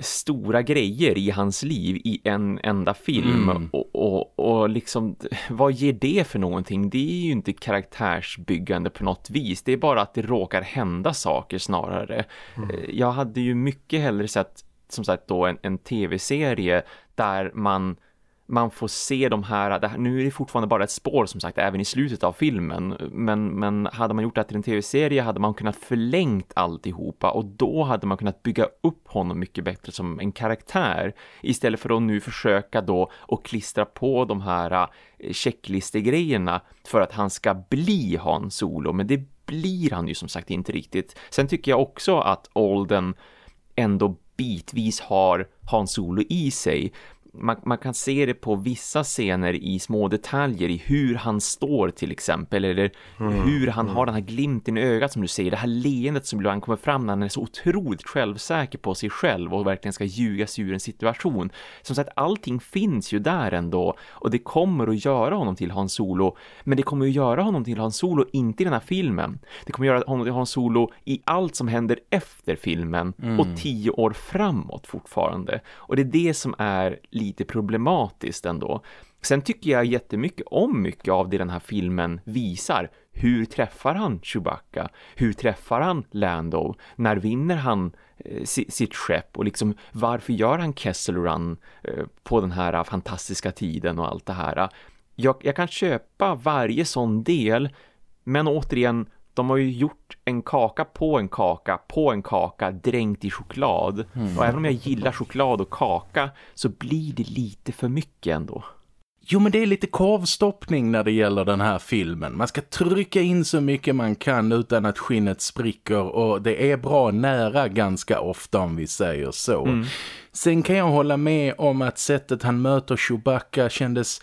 stora grejer i hans liv i en enda film mm. och, och, och liksom vad ger det för någonting? Det är ju inte karaktärsbyggande på något vis. Det är bara att det råkar hända saker snarare. Mm. Jag hade ju mycket hellre sett som sagt då en, en tv-serie där man man får se de här, här, nu är det fortfarande bara ett spår som sagt även i slutet av filmen men, men hade man gjort det till en tv-serie hade man kunnat förlängt alltihopa och då hade man kunnat bygga upp honom mycket bättre som en karaktär istället för att nu försöka då och klistra på de här eh, checklistegrejerna för att han ska bli Han Solo men det blir han ju som sagt inte riktigt. Sen tycker jag också att Olden ändå bitvis har Han Solo i sig man, man, kan se det på vissa scener i små detaljer i hur han står till exempel eller mm, hur han mm. har den här glimten i ögat som du säger, det här leendet som ibland kommer fram när han är så otroligt självsäker på sig själv och verkligen ska ljuga sig ur en situation. Som sagt, allting finns ju där ändå och det kommer att göra honom till Hans Solo men det kommer att göra honom till Hans Solo inte i den här filmen. Det kommer att göra honom till Hans Solo i allt som händer efter filmen mm. och tio år framåt fortfarande. Och det är det som är lite problematiskt ändå. Sen tycker jag jättemycket om mycket av det den här filmen visar. Hur träffar han Chewbacca? Hur träffar han Lando? När vinner han eh, sitt skepp? Och liksom varför gör han Kessel Run eh, på den här fantastiska tiden och allt det här? Jag, jag kan köpa varje sån del men återigen de har ju gjort en kaka på en kaka på en kaka dränkt i choklad. Mm. Och även om jag gillar choklad och kaka så blir det lite för mycket ändå. Jo men det är lite korvstoppning när det gäller den här filmen. Man ska trycka in så mycket man kan utan att skinnet spricker och det är bra nära ganska ofta om vi säger så. Mm. Sen kan jag hålla med om att sättet han möter Chewbacca kändes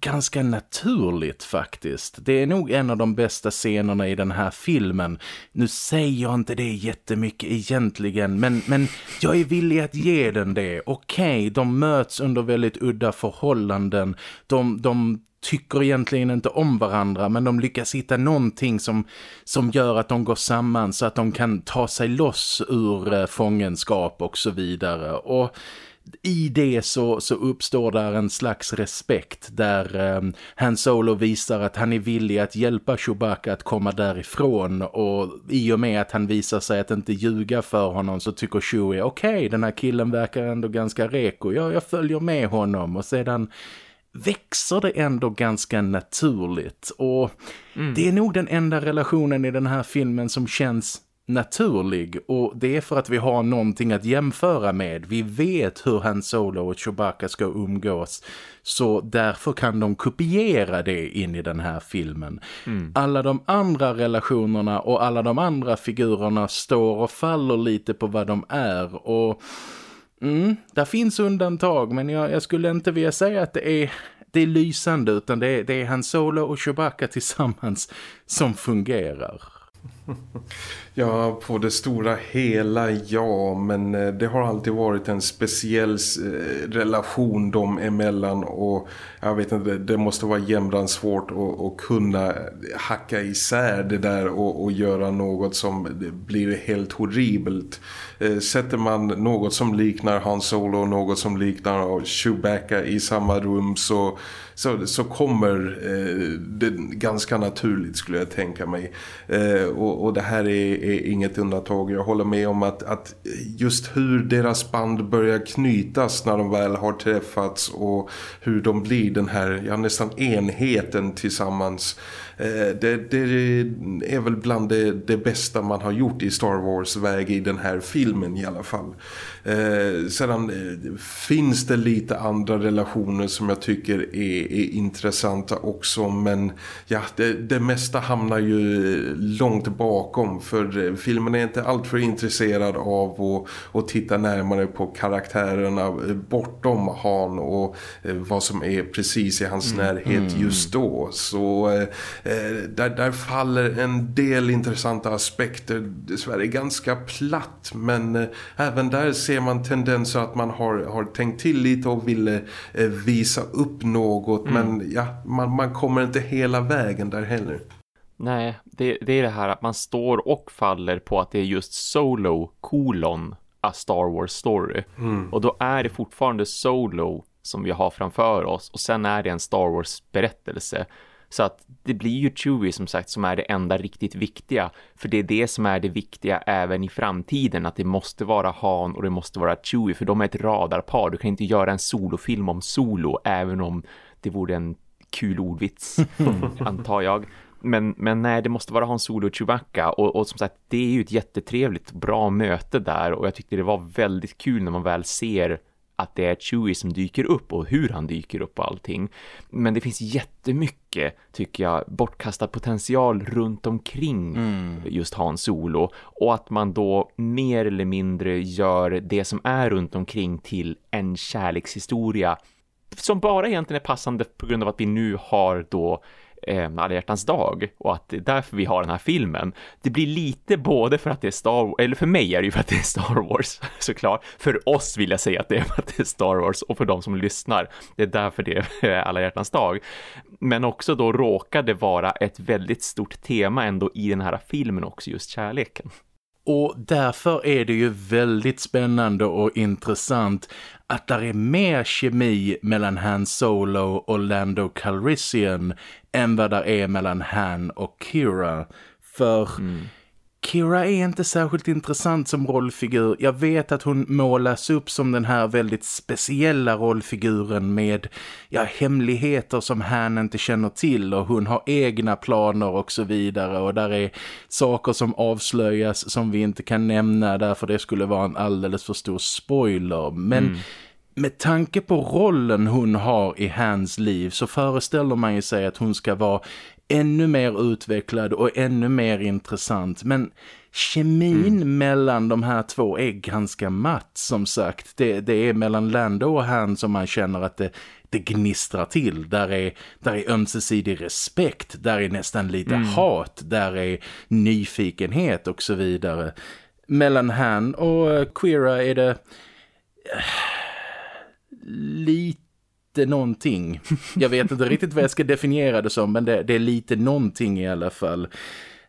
ganska naturligt faktiskt. Det är nog en av de bästa scenerna i den här filmen. Nu säger jag inte det jättemycket egentligen, men, men jag är villig att ge den det. Okej, okay, de möts under väldigt udda förhållanden. De, de tycker egentligen inte om varandra men de lyckas hitta någonting som, som gör att de går samman så att de kan ta sig loss ur eh, fångenskap och så vidare. Och i det så, så uppstår där en slags respekt där eh, Han Solo visar att han är villig att hjälpa Chewbacca att komma därifrån och i och med att han visar sig att inte ljuga för honom så tycker Chewie okej okay, den här killen verkar ändå ganska reko, ja, jag följer med honom. Och sedan växer det ändå ganska naturligt. Och mm. det är nog den enda relationen i den här filmen som känns naturlig och det är för att vi har någonting att jämföra med. Vi vet hur Han Solo och Chewbacca ska umgås så därför kan de kopiera det in i den här filmen. Mm. Alla de andra relationerna och alla de andra figurerna står och faller lite på vad de är och mm, där finns undantag men jag, jag skulle inte vilja säga att det är det är lysande utan det är, det är Han Solo och Chewbacca tillsammans som fungerar. Ja, på det stora hela ja, men eh, det har alltid varit en speciell eh, relation dem emellan och jag vet inte, det måste vara jämran svårt att, att kunna hacka isär det där och, och göra något som blir helt horribelt. Eh, sätter man något som liknar Han Solo och något som liknar Chewbacca i samma rum så, så, så kommer det ganska naturligt skulle jag tänka mig. och, och det här är är inget undantag. Jag håller med om att, att just hur deras band börjar knytas när de väl har träffats och hur de blir den här ja, nästan enheten tillsammans eh, det, det, är väl bland det, det, bästa man har gjort i Star Wars väg i den här filmen i alla fall. Eh, sedan eh, finns det lite andra relationer som jag tycker är, är intressanta också men ja, det, det, mesta hamnar ju långt bort bakom för eh, filmen är inte alltför intresserad av att, att titta närmare på karaktärerna bortom Han och vad som är precis i hans mm. närhet mm. just då. Så Eh, där, där faller en del intressanta aspekter dessvärre ganska platt men eh, även där ser man tendenser att man har, har tänkt till lite och ville eh, visa upp något mm. men ja, man, man kommer inte hela vägen där heller. Nej, det, det, är det här att man står och faller på att det är just Solo kolon a Star Wars story. Mm. Och då är det fortfarande Solo som vi har framför oss och sen är det en Star Wars berättelse. Så att det blir ju Chewie som sagt som är det enda riktigt viktiga. För det är det som är det viktiga även i framtiden. Att det måste vara Han och det måste vara Chewie. För de är ett radarpar. Du kan inte göra en solofilm om Solo. Även om det vore en kul ordvits antar jag. Men, men nej, det måste vara Han Solo och Chewbacca och, och som sagt, det är ju ett jättetrevligt bra möte där och jag tyckte det var väldigt kul när man väl ser att det är Chewie som dyker upp och hur han dyker upp och allting. Men det finns jättemycket, tycker jag, bortkastad potential runt omkring mm. just Han Solo. Och att man då mer eller mindre gör det som är runt omkring till en kärlekshistoria som bara egentligen är passande på grund av att vi nu har då eh, alla hjärtans dag och att det är därför vi har den här filmen. Det blir lite både för att det är Star Wars, eller för mig är det ju för att det är Star Wars såklart. För oss vill jag säga att det är för att det är Star Wars och för de som lyssnar. Det är därför det är alla hjärtans dag. Men också då råkar det vara ett väldigt stort tema ändå i den här filmen också, just kärleken. Och därför är det ju väldigt spännande och intressant att där är mer kemi mellan Han Solo och Lando Calrissian än vad där är mellan Han och Kira. För mm. Kira är inte särskilt intressant som rollfigur. Jag vet att hon målas upp som den här väldigt speciella rollfiguren med ja, hemligheter som han inte känner till och hon har egna planer och så vidare och där är saker som avslöjas som vi inte kan nämna därför det skulle vara en alldeles för stor spoiler. Men mm. med tanke på rollen hon har i hans liv så föreställer man ju sig att hon ska vara ännu mer utvecklad och ännu mer intressant. Men kemin mm. mellan de här två är ganska matt som sagt. Det, det är mellan Lando och han som man känner att det, det gnistrar till. Där är, där är ömsesidig respekt, där är nästan lite mm. hat, där är nyfikenhet och så vidare. Mellan han och Queera är det äh, lite lite någonting. Jag vet inte riktigt vad jag ska definiera det som men det, det, är lite någonting i alla fall.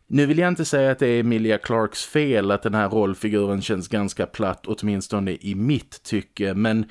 Nu vill jag inte säga att det är Emilia Clarks fel att den här rollfiguren känns ganska platt åtminstone i mitt tycke men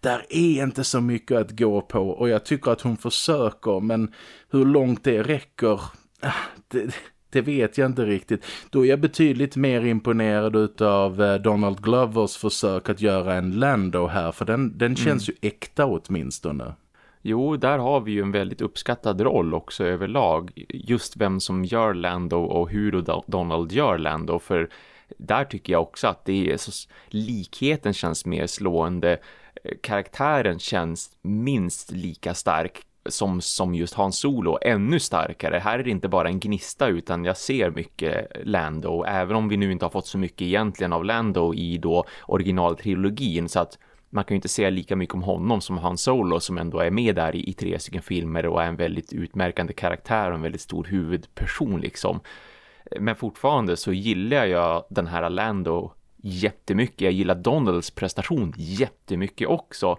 där är inte så mycket att gå på och jag tycker att hon försöker men hur långt det räcker ah, det, det vet jag inte riktigt. Då är jag betydligt mer imponerad av eh, Donald Glovers försök att göra en Lando här. För den, den känns mm. ju äkta åtminstone. Jo, där har vi ju en väldigt uppskattad roll också överlag. Just vem som gör Lando och hur Donald gör Lando. För där tycker jag också att det är så, likheten känns mer slående. Karaktären känns minst lika stark som, som just Hans Solo ännu starkare. Här är det inte bara en gnista utan jag ser mycket Lando. Även om vi nu inte har fått så mycket egentligen av Lando i då originaltrilogin så att man kan ju inte säga lika mycket om honom som Han Solo som ändå är med där i, i tre stycken filmer och är en väldigt utmärkande karaktär och en väldigt stor huvudperson liksom. Men fortfarande så gillar jag den här Lando jättemycket. Jag gillar Donalds prestation jättemycket också.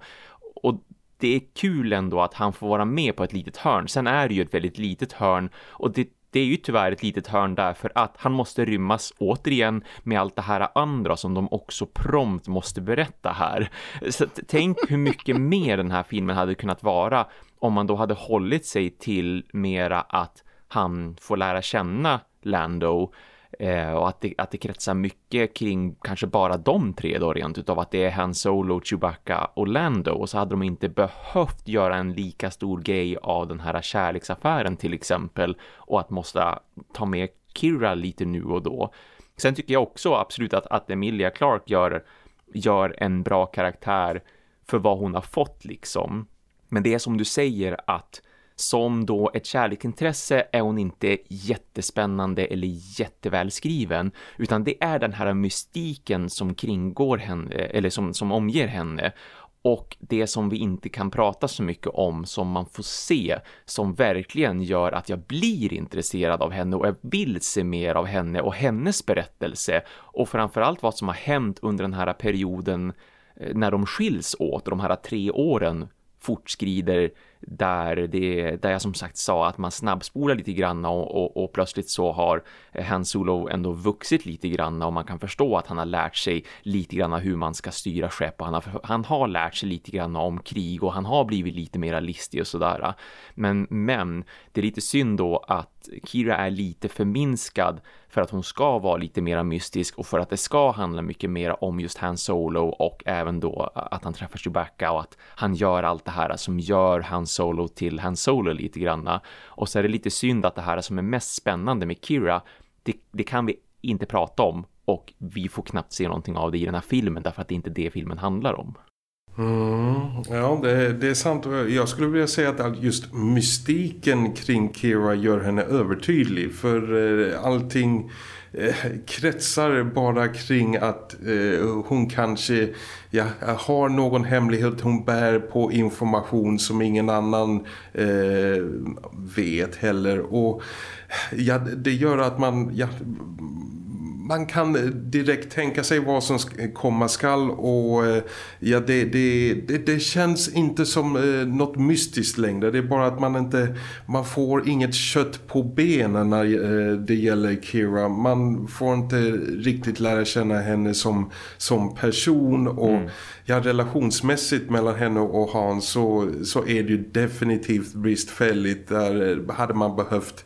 Det är kul ändå att han får vara med på ett litet hörn. Sen är det ju ett väldigt litet hörn och det, det är ju tyvärr ett litet hörn därför att han måste rymmas återigen med allt det här andra som de också prompt måste berätta här. Så tänk hur mycket mer den här filmen hade kunnat vara om man då hade hållit sig till mera att han får lära känna Lando Eh, och att det, att det kretsar mycket kring kanske bara de tre då rent utav att det är Han Solo, Chewbacca och Lando och så hade de inte behövt göra en lika stor grej av den här kärleksaffären till exempel och att måste ta med Kira lite nu och då. Sen tycker jag också absolut att, att Emilia Clark gör, gör en bra karaktär för vad hon har fått liksom. Men det är som du säger att som då ett kärleksintresse är hon inte jättespännande eller jättevälskriven utan det är den här mystiken som kringgår henne eller som, som omger henne. Och det som vi inte kan prata så mycket om som man får se som verkligen gör att jag blir intresserad av henne och jag vill se mer av henne och hennes berättelse. Och framförallt vad som har hänt under den här perioden eh, när de skiljs åt de här tre åren fortskrider där, det, där jag som sagt sa att man snabbspolar lite grann och, och, och, plötsligt så har eh, Han Solo ändå vuxit lite grann och man kan förstå att han har lärt sig lite grann hur man ska styra skepp och han har, han har lärt sig lite grann om krig och han har blivit lite mera listig och sådär. Men, men det är lite synd då att Kira är lite förminskad för att hon ska vara lite mera mystisk och för att det ska handla mycket mer om just Han Solo och även då att han träffar Chewbacca och att han gör allt det här som gör Han Solo till Han Solo lite granna. Och så är det lite synd att det här som är mest spännande med Kira, det, det kan vi inte prata om och vi får knappt se någonting av det i den här filmen därför att det inte är det filmen handlar om. Mm, ja, det, det, är sant. Jag skulle vilja säga att just mystiken kring Kira gör henne övertydlig. För eh, allting Eh, kretsar bara kring att eh, hon kanske ja, har någon hemlighet. Hon bär på information som ingen annan eh, vet heller. Och ja, det gör att man... Ja, man kan direkt tänka sig vad som komma skall och eh, ja, det, det, det, det känns inte som eh, något mystiskt längre. Det är bara att man inte man får inget kött på benen när eh, det gäller Kira. Man får inte riktigt lära känna henne som, som person och mm. ja, relationsmässigt mellan henne och Hans så, så är det ju definitivt bristfälligt. Där hade man behövt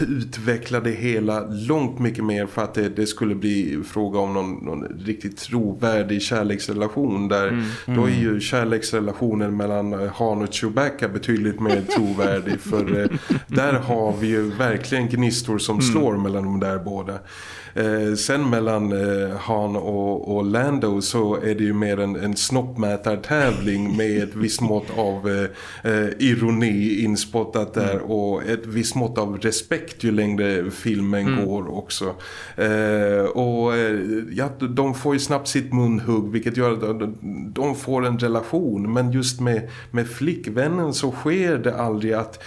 utveckla det hela långt mycket mer för att det, det skulle bli fråga om någon, någon, riktigt trovärdig kärleksrelation där mm, mm. då är ju kärleksrelationen mellan eh, Han och Chewbacca betydligt mer trovärdig för eh, där har vi ju verkligen gnistor som mm. slår mellan de där båda. Eh, sen mellan eh, Han och, och, Lando så är det ju mer en, en snoppmätartävling med ett visst mått av eh, eh, ironi inspottat där mm. och ett visst mått av respekt ju längre filmen mm. går också. Eh, och eh, ja, de får ju snabbt sitt munhugg vilket gör att de får en relation men just med, med flickvännen så sker det aldrig att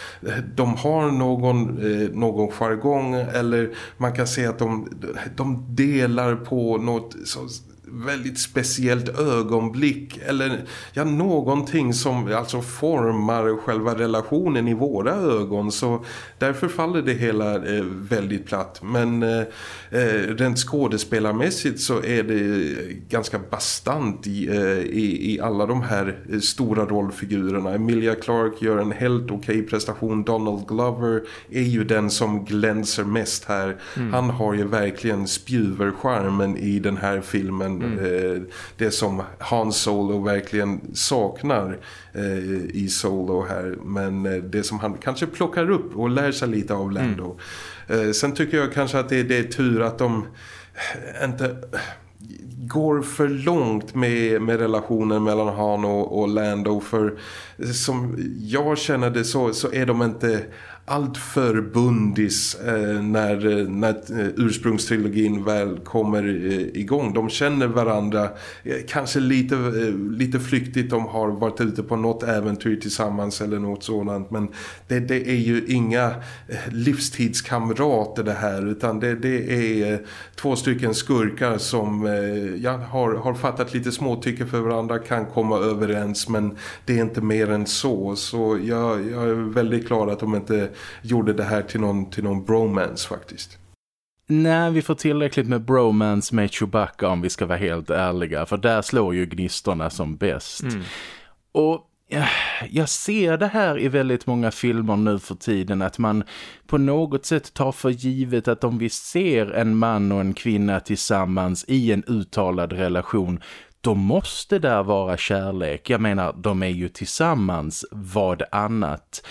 de har någon, någon jargong eller man kan säga att de de delar på något så väldigt speciellt ögonblick eller ja, någonting som alltså formar själva relationen i våra ögon så därför faller det hela eh, väldigt platt men eh, eh, rent skådespelarmässigt så är det ganska bastant i, eh, i, i alla de här eh, stora rollfigurerna. Emilia Clark gör en helt okej okay prestation. Donald Glover är ju den som glänser mest här. Mm. Han har ju verkligen spjuverskärmen i den här filmen. Mm. Eh, det som Han Solo verkligen saknar i Solo här. Men det som han kanske plockar upp och lär sig lite av Lando. Mm. Eh, sen tycker jag kanske att det, det är tur att de inte går för långt med, med relationen mellan Han och, och Lando för som jag känner det så, så är de inte allt för bundis eh, när, när eh, ursprungstrilogin väl kommer eh, igång. De känner varandra kanske lite, lite flyktigt. De har varit ute på något äventyr tillsammans eller något sådant. Men det, det är ju inga livstidskamrater det här utan det, det är två stycken skurkar som ja, har, har fattat lite småtycke för varandra, kan komma överens men det är inte mer än så. Så jag, jag är väldigt glad att de inte gjorde det här till någon, till någon bromance faktiskt. Nej, vi får tillräckligt med bromance med Chewbacca om vi ska vara helt ärliga. För där slår ju gnistorna som bäst. Mm. Och jag ser det här i väldigt många filmer nu för tiden att man på något sätt tar för givet att om vi ser en man och en kvinna tillsammans i en uttalad relation då måste där vara kärlek. Jag menar, de är ju tillsammans, vad annat.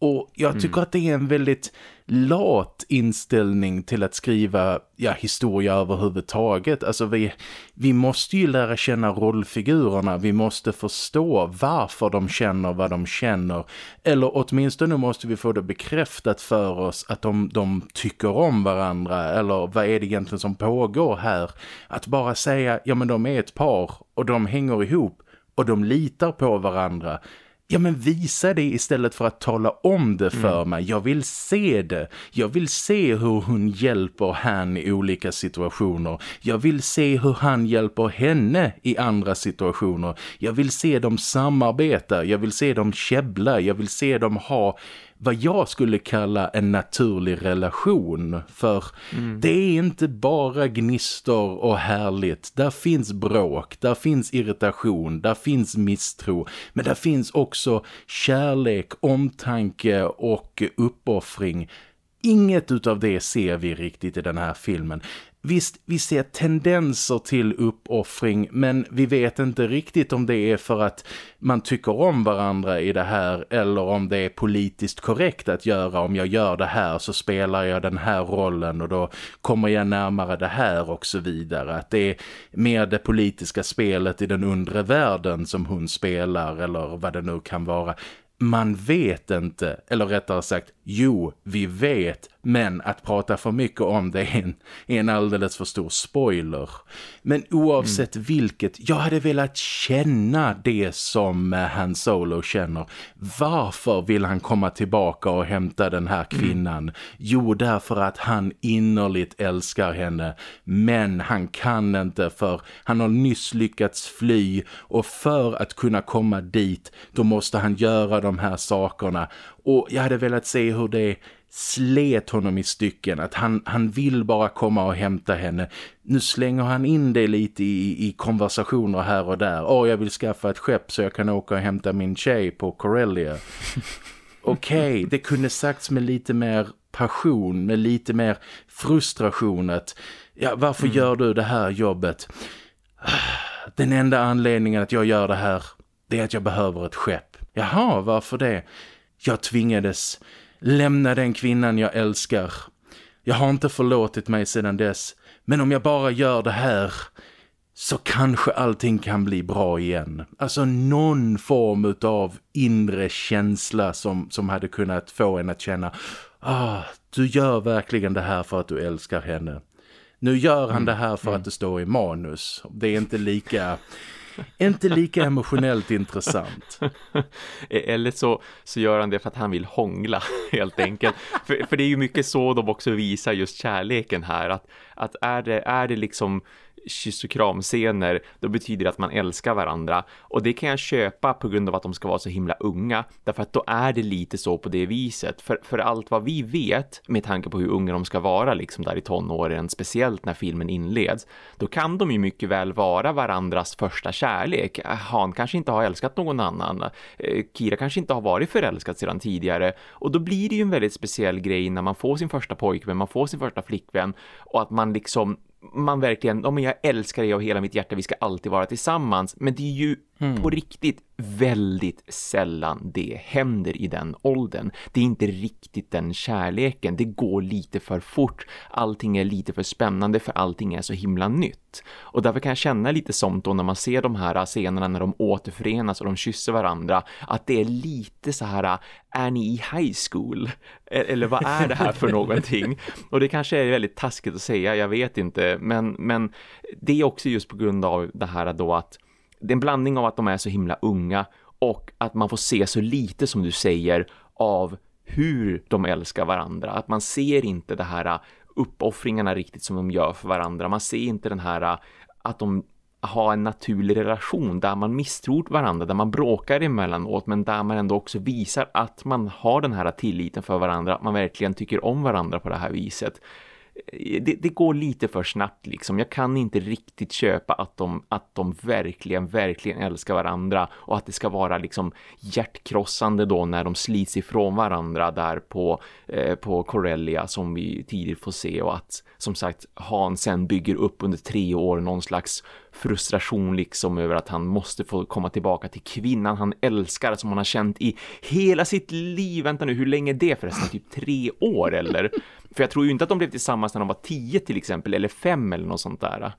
Och jag tycker mm. att det är en väldigt lat inställning till att skriva ja, historia överhuvudtaget. Alltså vi, vi måste ju lära känna rollfigurerna. Vi måste förstå varför de känner vad de känner. Eller åtminstone måste vi få det bekräftat för oss att de, de tycker om varandra. Eller vad är det egentligen som pågår här? Att bara säga, ja men de är ett par och de hänger ihop och de litar på varandra Ja men visa det istället för att tala om det för mm. mig. Jag vill se det. Jag vill se hur hon hjälper han i olika situationer. Jag vill se hur han hjälper henne i andra situationer. Jag vill se dem samarbeta. Jag vill se dem käbbla. Jag vill se dem ha vad jag skulle kalla en naturlig relation. För mm. det är inte bara gnistor och härligt. Där finns bråk, där finns irritation, där finns misstro. Men där finns också kärlek, omtanke och uppoffring. Inget utav det ser vi riktigt i den här filmen. Visst, vi ser tendenser till uppoffring men vi vet inte riktigt om det är för att man tycker om varandra i det här eller om det är politiskt korrekt att göra. Om jag gör det här så spelar jag den här rollen och då kommer jag närmare det här och så vidare. Att det är mer det politiska spelet i den undre världen som hon spelar eller vad det nu kan vara. man vet inte, eller rättare sagt, jo, vi vet, men att prata för mycket om det är en, är en alldeles för stor spoiler. Men oavsett mm. vilket, jag hade velat känna det som eh, Han Solo känner. Varför vill han komma tillbaka och hämta den här mm. kvinnan? Mm. Jo, därför att han innerligt älskar henne. Men han kan inte för han har nyss lyckats fly och för att kunna komma dit då måste han göra de här sakerna. Och jag hade velat se hur det slet honom i stycken. Att han, han vill bara komma och hämta henne. Nu slänger han in det lite i, i konversationer här och där. Åh, oh, jag vill skaffa ett skepp så jag kan åka och hämta min tjej på Corellia. Okej, okay, det kunde sagts med lite mer passion, med lite mer frustration att ja, varför mm. gör du det här jobbet? Den enda anledningen att jag gör det här det är att jag behöver ett skepp. Jaha, varför det? Jag tvingades lämna den kvinnan jag älskar. Jag har inte förlåtit mig sedan dess. Men om jag bara gör det här så kanske allting kan bli bra igen. Alltså någon form av inre känsla som, som hade kunnat få en att känna ah, du gör verkligen det här för att du älskar henne. Nu gör han mm. det här för mm. att det står i manus. Det är inte lika inte lika emotionellt intressant. E- eller så, så gör han det för att han vill hångla helt enkelt. för, för det är ju mycket så de också visar just kärleken här. Att, att är, det, är det liksom kyss- och kramscener då betyder det att man älskar varandra. Och det kan jag köpa på grund av att de ska vara så himla unga därför att då är det lite så på det viset. För, för allt vad vi vet med tanke på hur unga de ska vara liksom där i tonåren speciellt när filmen inleds då kan de ju mycket väl vara varandras första kärlek. Han kanske inte har älskat någon annan. Eh, Kira kanske inte har varit förälskad sedan tidigare. Och då blir det ju en väldigt speciell grej när man får sin första pojkvän, man får sin första flickvän och att man liksom man verkligen, ja men jag älskar dig av hela mitt hjärta, vi ska alltid vara tillsammans. Men det är ju mm. på riktigt väldigt sällan det händer i den åldern. Det är inte riktigt den kärleken, det går lite för fort. Allting är lite för spännande för allting är så himla nytt. Och därför kan jag känna lite som då när man ser de här scenerna när de återförenas och de kysser varandra, att det är lite så här, är ni i high school? E-, eller vad är det här för någonting? Och det kanske är väldigt taskigt att säga, jag vet inte. Men, men det är också just på grund av det här då att det är en blandning av att de är så himla unga och att man får se så lite som du säger av hur de älskar varandra. Att man ser inte det här äh, uppoffringarna riktigt som de gör för varandra. Man ser inte den här äh, att de ha en naturlig relation där man misstror varandra, där man bråkar emellanåt men där man ändå också visar att man har den här tilliten för varandra, att man verkligen tycker om varandra på det här viset det, det, går lite för snabbt liksom. Jag kan inte riktigt köpa att de, att de verkligen, verkligen älskar varandra och att det ska vara liksom hjärtkrossande då när de slits ifrån varandra där på, eh, på Corellia som vi tidigt får se och att som sagt Han sen bygger upp under tre år någon slags frustration liksom över att han måste få komma tillbaka till kvinnan han älskar som han har känt i hela sitt liv. Vänta nu, hur länge är det förresten? Typ tre år eller? För jag tror ju inte att de blev tillsammans när de var tio till exempel, eller fem eller något sånt där.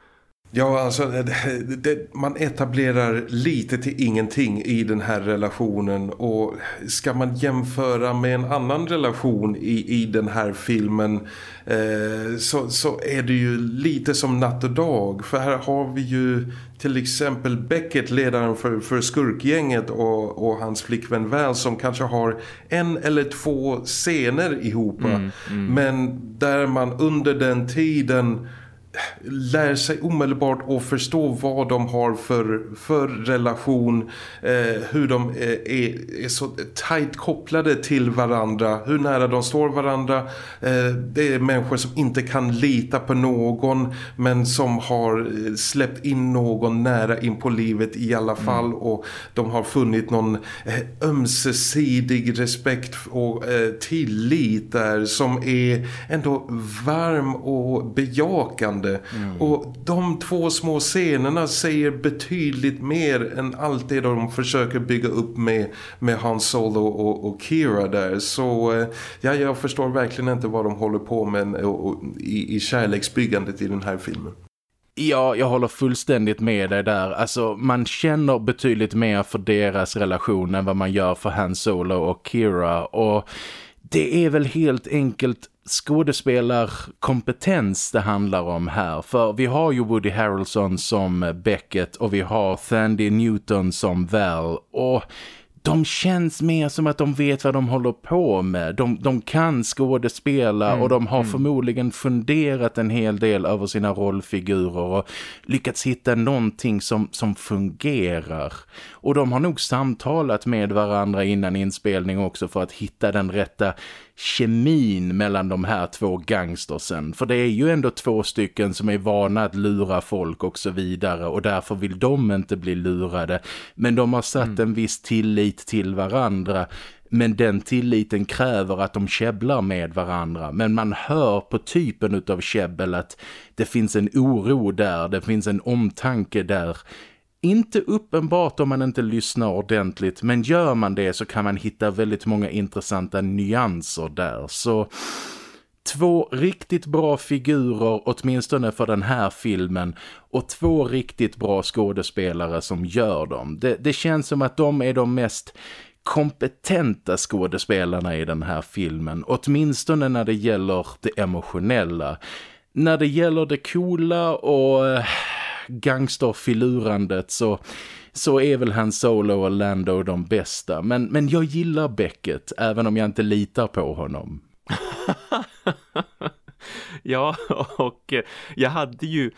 Ja, alltså det, det, man etablerar lite till ingenting i den här relationen. Och ska man jämföra med en annan relation i, i den här filmen eh, så, så är det ju lite som natt och dag. För här har vi ju till exempel Beckett, ledaren för, för skurkgänget och, och hans flickvän Val som kanske har en eller två scener ihop. Mm, mm. men där man under den tiden lär sig omedelbart att förstå vad de har för, för relation, eh, hur de är, är, är, så tajt kopplade till varandra, hur nära de står varandra. Eh, det är människor som inte kan lita på någon men som har eh, släppt in någon nära in på livet i alla mm. fall mm. och de har funnit någon eh, ömsesidig respekt och eh, tillit där som är ändå varm och bejakande spännande. Mm. Och de två små scenerna säger betydligt mer än allt det de försöker bygga upp med, med Han Solo och, och Kira där. Så eh, ja, jag förstår verkligen inte vad de håller på med och, och, i, i kärleksbyggandet i den här filmen. Ja, jag håller fullständigt med dig där. Alltså, man känner betydligt mer för deras relation än vad man gör för Han Solo och Kira. Och det är väl helt enkelt skådespelarkompetens det handlar om här. För vi har ju Woody Harrelson som Beckett och vi har Thandy Newton som Val. Och de känns mer som att de vet vad de håller på med. De, de kan skådespela mm, och de har mm. förmodligen funderat en hel del över sina rollfigurer och lyckats hitta någonting som, som fungerar. Och de har nog samtalat med varandra innan inspelning också för att hitta den rätta kemin mellan de här två gangstersen. För det är ju ändå två stycken som är vana att lura folk och så vidare och därför vill de inte bli lurade. Men de har satt mm. en viss tillit till varandra men den tilliten kräver att de käbblar med varandra. Men man hör på typen av käbbel att det finns en oro där, det finns en omtanke där. Inte uppenbart om man inte lyssnar ordentligt men gör man det så kan man hitta väldigt många intressanta nyanser där. Så två riktigt bra figurer åtminstone för den här filmen och två riktigt bra skådespelare som gör dem. Det, det känns som att de är de mest kompetenta skådespelarna i den här filmen, åtminstone när det gäller det emotionella. När det gäller det coola och eh, gangsterfilurandet så, så är väl Han Solo och Lando de bästa. Men, men jag gillar Beckett även om jag inte litar på honom. ja, och eh, jag hade ju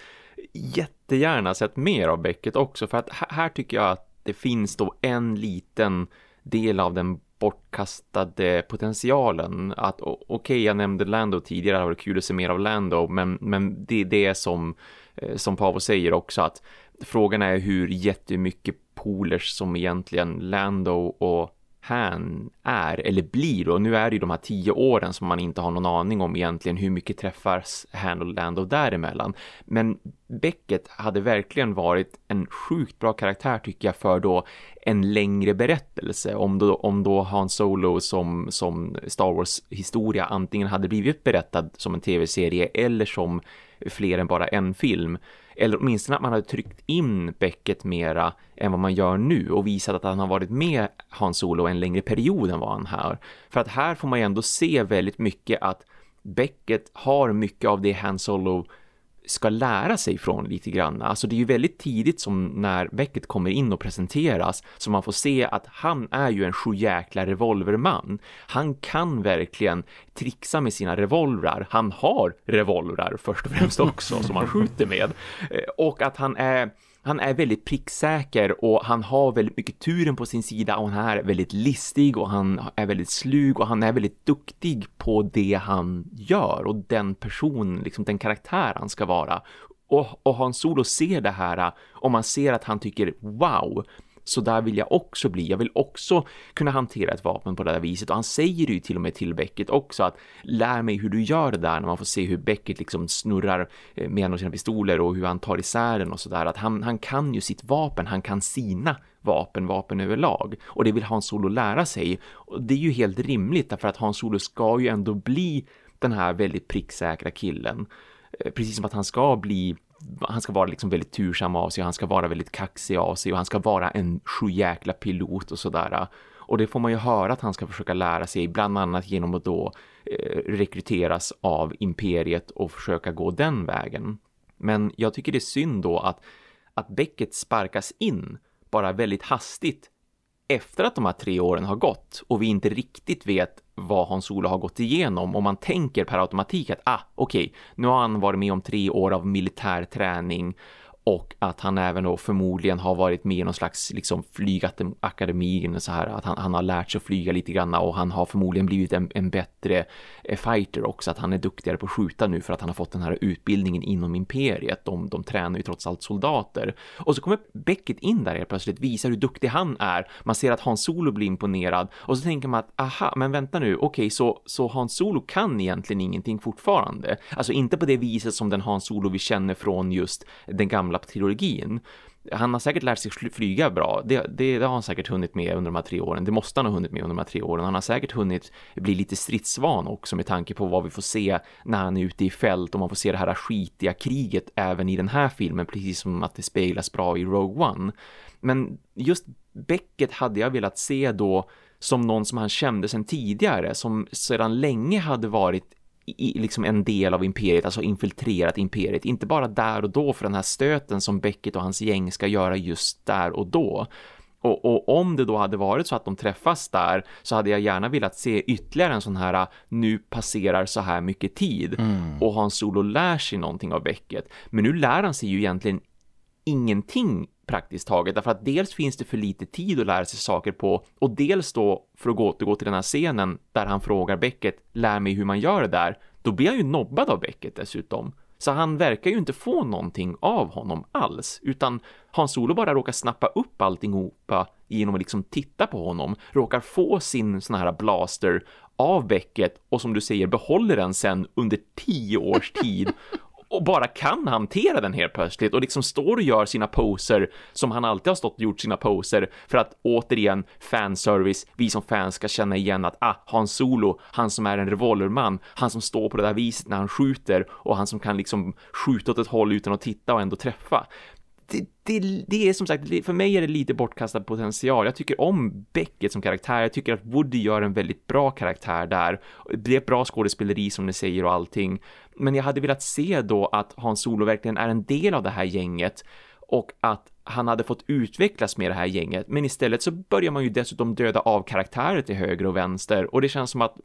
jättegärna sett mer av Beckett också för att här tycker jag att det finns då en liten del av den bortkastade potentialen att okej okay, jag nämnde Lando tidigare, det var kul att se mer av Lando men, men det är det som Eh, som Pavel säger också att frågan är hur jättemycket polers som egentligen Lando och han är eller blir och nu är det ju de här tio åren som man inte har någon aning om egentligen hur mycket träffas Han och Lando däremellan men Beckett hade verkligen varit en sjukt bra karaktär tycker jag för då en längre berättelse om då, om då Han Solo som, som Star Wars historia antingen hade blivit berättad som en tv-serie eller som fler än bara en film. Eller åtminstone att man hade tryckt in Beckett mera än vad man gör nu och visat att han har varit med Han Solo en längre period än vad han har. För att här får man ju ändå se väldigt mycket att Beckett har mycket av det Han Solo ska lära sig från lite grann. Alltså det är ju väldigt tidigt som när Beckett kommer in och presenteras så man får se att han är ju en sjujäkla revolverman. Han kan verkligen trixa med sina revolvrar. Han har revolvrar först och främst också som han skjuter med. Eh, och att han är han är väldigt pricksäker och han har väldigt mycket turen på sin sida och han är väldigt listig och han är väldigt slug och han är väldigt duktig på det han gör och den person, liksom den karaktär han ska vara. Och, och Hans Solo ser det här och man ser att han tycker wow, så där vill jag också bli. Jag vill också kunna hantera ett vapen på det där viset. Och han säger ju till och med till Beckett också att lär mig hur du gör det där när man får se hur Beckett liksom snurrar eh, med en av sina pistoler och hur han tar isär den och sådär. Att han, han kan ju sitt vapen, han kan sina vapen, vapen överlag. Och det vill Hans Solo lära sig. Och det är ju helt rimligt därför att Hans Solo ska ju ändå bli den här väldigt pricksäkra killen. Eh, precis som att han ska bli han ska vara liksom väldigt tursam av sig och han ska vara väldigt kaxig av sig och han ska vara en sjujäkla pilot och sådär. Och det får man ju höra att han ska försöka lära sig bland annat genom att då eh, rekryteras av imperiet och försöka gå den vägen. Men jag tycker det är synd då att, att Beckett sparkas in bara väldigt hastigt efter att de här tre åren har gått och vi inte riktigt vet vad Hans Ola har gått igenom. Och man tänker per automatik att ah, okej, okay, nu har han varit med om tre år av militär träning och att han även då förmodligen har varit med i någon slags liksom flygakademi så här att han, han, har lärt sig att flyga lite grann och han har förmodligen blivit en, en, bättre eh, fighter också att han är duktigare på att skjuta nu för att han har fått den här utbildningen inom imperiet. De, de tränar ju trots allt soldater. Och så kommer Beckett in där helt plötsligt visar hur duktig han är. Man ser att Hans Solo blir imponerad. Och så tänker man att aha men vänta nu okej okay, så, så Hans Solo kan egentligen ingenting fortfarande? Alltså inte på det viset som den Hans Solo vi känner från just den gamla gamla trilogin. han har säkert lärt sig flyga bra. Det, det, det, har han säkert hunnit med under de här tre åren. Det måste han ha hunnit med under de här tre åren. Han har säkert hunnit bli lite stridsvan också med tanke på vad vi får se när han är ute i fält och man får se det här skitiga kriget även i den här filmen precis som att det speglas bra i Rogue One. Men just Beckett hade jag velat se då som någon som han kände sedan tidigare som sedan länge hade varit i, liksom en del av imperiet, alltså infiltrerat imperiet. Inte bara där och då för den här stöten som Beckett och hans gäng ska göra just där och då. Och, och, om det då hade varit så att de träffas där så hade jag gärna velat se ytterligare en sån här nu passerar så här mycket tid mm. och Hans Solo lär sig någonting av Beckett. Men nu lär han sig ju egentligen ingenting praktiskt taget. Därför att dels finns det för lite tid att lära sig saker på och dels då för att återgå till den här scenen där han frågar Beckett lär mig hur man gör det där. Då blir han ju nobbad av Beckett dessutom. Så han verkar ju inte få någonting av honom alls utan Hans Solo bara råkar snappa upp alltingopa genom att liksom titta på honom råkar få sin sån här blaster av Beckett och som du säger behåller den sen under tio års tid och bara kan hantera den helt plötsligt och liksom står och gör sina poser som han alltid har stått och gjort sina poser för att återigen fanservice, vi som fans ska känna igen att ah, Han Solo, han som är en revolverman, han som står på det där viset när han skjuter och han som kan liksom skjuta åt ett håll utan att titta och ändå träffa det, det, det, är som sagt, för mig är det lite bortkastad potential. Jag tycker om Beckett som karaktär. Jag tycker att Woody gör en väldigt bra karaktär där. Det är bra skådespeleri som ni säger och allting. Men jag hade velat se då att Hans Solo verkligen är en del av det här gänget och att han hade fått utvecklas med det här gänget. Men istället så börjar man ju dessutom döda av karaktärer till höger och vänster och det känns som att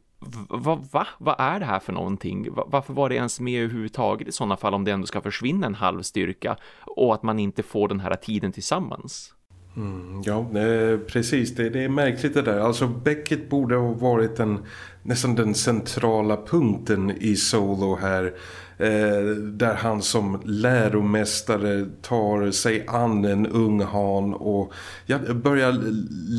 vad va? Vad är det här för någonting? Va, varför var det ens med överhuvudtaget i sådana fall om det ändå ska försvinna en halv styrka och att man inte får den här tiden tillsammans? Mm, ja, eh, precis. Det, det, är märkligt det där. Alltså Beckett borde ha varit en, nästan den centrala punkten i Solo här. Eh, där han som läromästare tar sig an en ung han och ja, börjar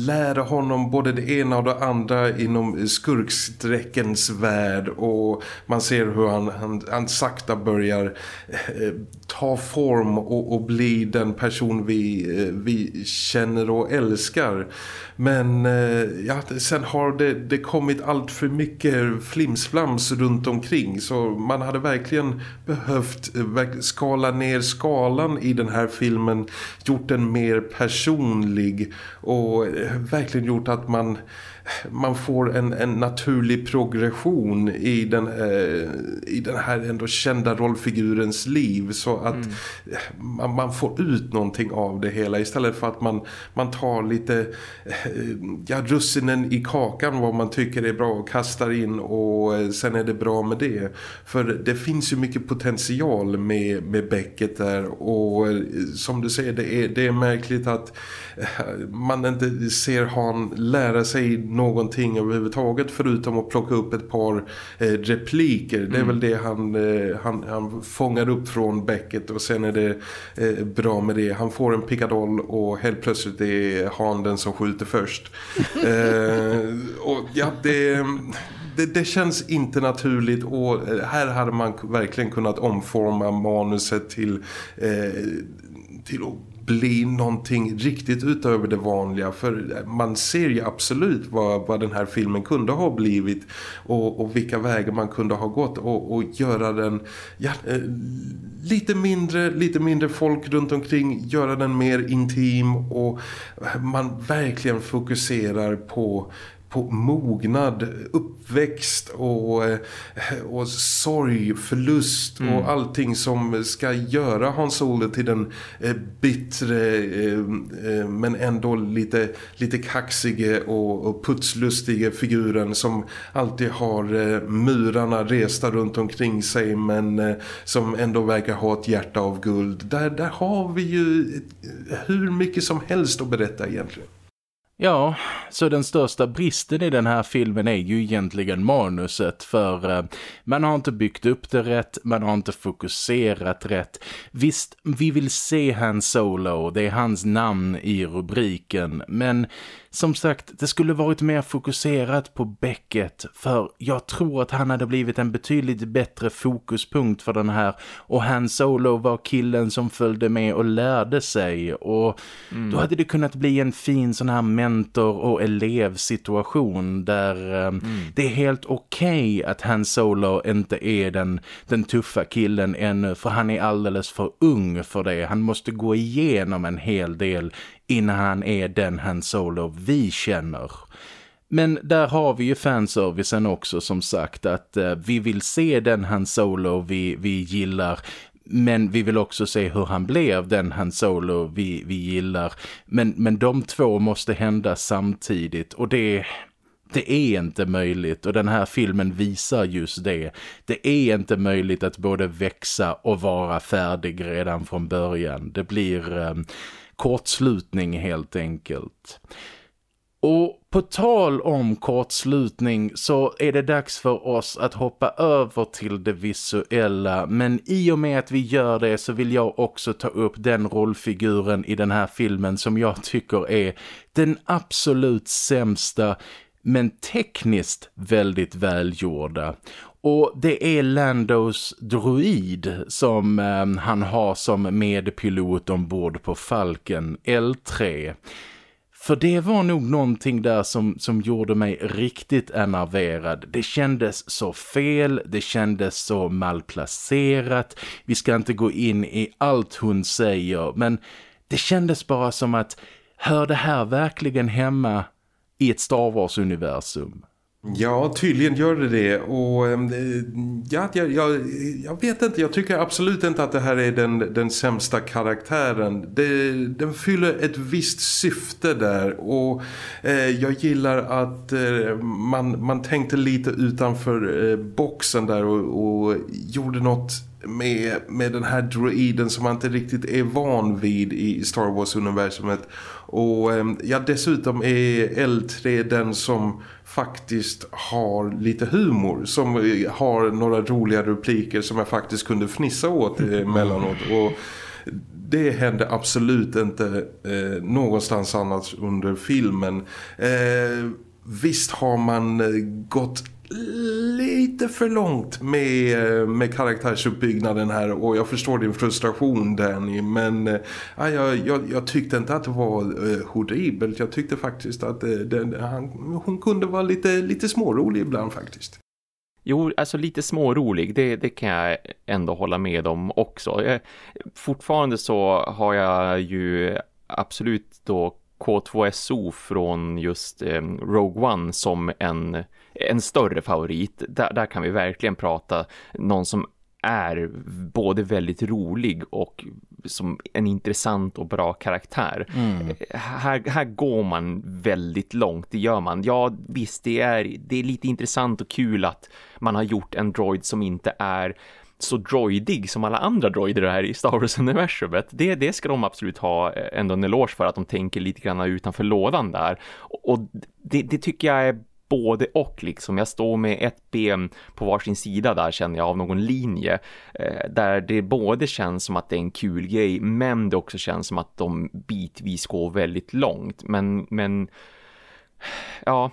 lära honom både det ena och det andra inom skurksträckens värld och man ser hur han, han, han sakta börjar eh, ta form och, och, bli den person vi, eh, vi känner och älskar. Men eh, ja, sen har det, det kommit allt för mycket flimsflams runt omkring så man hade verkligen behövt eh, skala ner skalan i den här filmen, gjort den mer personlig och eh, verkligen gjort att man man får en, en naturlig progression i den, eh, i den här ändå kända rollfigurens liv så att mm. man, man, får ut någonting av det hela istället för att man, man tar lite eh, ja, russinen i kakan vad man tycker är bra och kastar in och eh, sen är det bra med det. För det finns ju mycket potential med, med Becket där och eh, som du säger det är, det är märkligt att eh, man inte ser han lära sig någonting överhuvudtaget förutom att plocka upp ett par eh, repliker. Det är mm. väl det han, eh, han, han fångar upp från Beckett och sen är det eh, bra med det. Han får en pickadoll och helt plötsligt är han den som skjuter först. Eh, och ja, det... Det, det, känns inte naturligt och här hade man verkligen kunnat omforma manuset till, eh, till att bli någonting riktigt utöver det vanliga. För man ser ju absolut vad, vad den här filmen kunde ha blivit och, och vilka vägar man kunde ha gått och, och göra den ja, eh, lite mindre lite mindre folk runt omkring göra den mer intim och man verkligen fokuserar på på mognad, uppväxt och, eh, och sorg, förlust mm. och allting som ska göra Hans Solo till den eh, bittre eh, eh, men ändå lite, lite kaxige och, och putslustige figuren som alltid har eh, murarna resta runt omkring sig men eh, som ändå verkar ha ett hjärta av guld. Där, där har vi ju hur mycket som helst att berätta egentligen. Ja, så den största bristen i den här filmen är ju egentligen manuset för eh, man har inte byggt upp det rätt, man har inte fokuserat rätt. Visst, vi vill se Han Solo, det är hans namn i rubriken, men som sagt, det skulle varit mer fokuserat på Beckett för jag tror att han hade blivit en betydligt bättre fokuspunkt för den här och Han Solo var killen som följde med och lärde sig och mm. då hade det kunnat bli en fin sån här mentor- och elevsituation där eh, mm. det är helt okej okay att Han Solo inte är den, den tuffa killen ännu för han är alldeles för ung för det. Han måste gå igenom en hel del innan han är den Han Solo vi känner. Men där har vi ju fanservicen också som sagt att eh, vi vill se den Han Solo vi, vi gillar men vi vill också se hur han blev den Han Solo vi, vi gillar. Men, men de två måste hända samtidigt och det, det är inte möjligt och den här filmen visar just det. Det är inte möjligt att både växa och vara färdig redan från början. Det blir eh, kortslutning helt enkelt. Och på tal om kortslutning så är det dags för oss att hoppa över till det visuella men i och med att vi gör det så vill jag också ta upp den rollfiguren i den här filmen som jag tycker är den absolut sämsta men tekniskt väldigt välgjorda. Och det är Landos droid som eh, han har som medpilot ombord på Falken L3. För det var nog någonting där som, som gjorde mig riktigt enerverad. Det kändes så fel, det kändes så malplacerat. Vi ska inte gå in i allt hon säger, men det kändes bara som att hör det här verkligen hemma i ett Star Wars-universum? Ja, tydligen gör det det. Och ehm, ja, jag, jag, jag vet inte, jag tycker absolut inte att det här är den, den sämsta karaktären. Det, den fyller ett visst syfte där. Och eh, jag gillar att eh, man, man tänkte lite utanför eh, boxen där och, och gjorde något med, med den här droiden som man inte riktigt är van vid i Star Wars-universumet. Och ehm, ja, dessutom är L3 den som faktiskt har lite humor. Som har några roliga repliker som jag faktiskt kunde fnissa åt emellanåt. Och det hände absolut inte eh, någonstans annars under filmen. Eh, visst har man eh, gått lite för långt med, med karaktärsuppbyggnaden här och jag förstår din frustration Danny men äh, jag, jag, jag tyckte inte att det var äh, horribelt jag tyckte faktiskt att äh, den, han, hon kunde vara lite, lite smårolig ibland faktiskt. Jo, alltså lite smårolig, det, det kan jag ändå hålla med om också. Jag, fortfarande så har jag ju absolut då K2SO från just eh, Rogue One som en en större favorit. Där, där kan vi verkligen prata någon som är både väldigt rolig och som en intressant och bra karaktär. Mm. Här, här går man väldigt långt, det gör man. Ja, visst, det är, det är lite intressant och kul att man har gjort en droid som inte är så droidig som alla andra droider här i Star Wars-universumet. Det, det ska de absolut ha ändå en eloge för att de tänker lite grann utanför lådan där. Och det, det tycker jag är både och liksom. Jag står med ett ben på varsin sida där känner jag av någon linje. Eh, där det både känns som att det är en kul grej men det också känns som att de bitvis går väldigt långt. Men, men ja,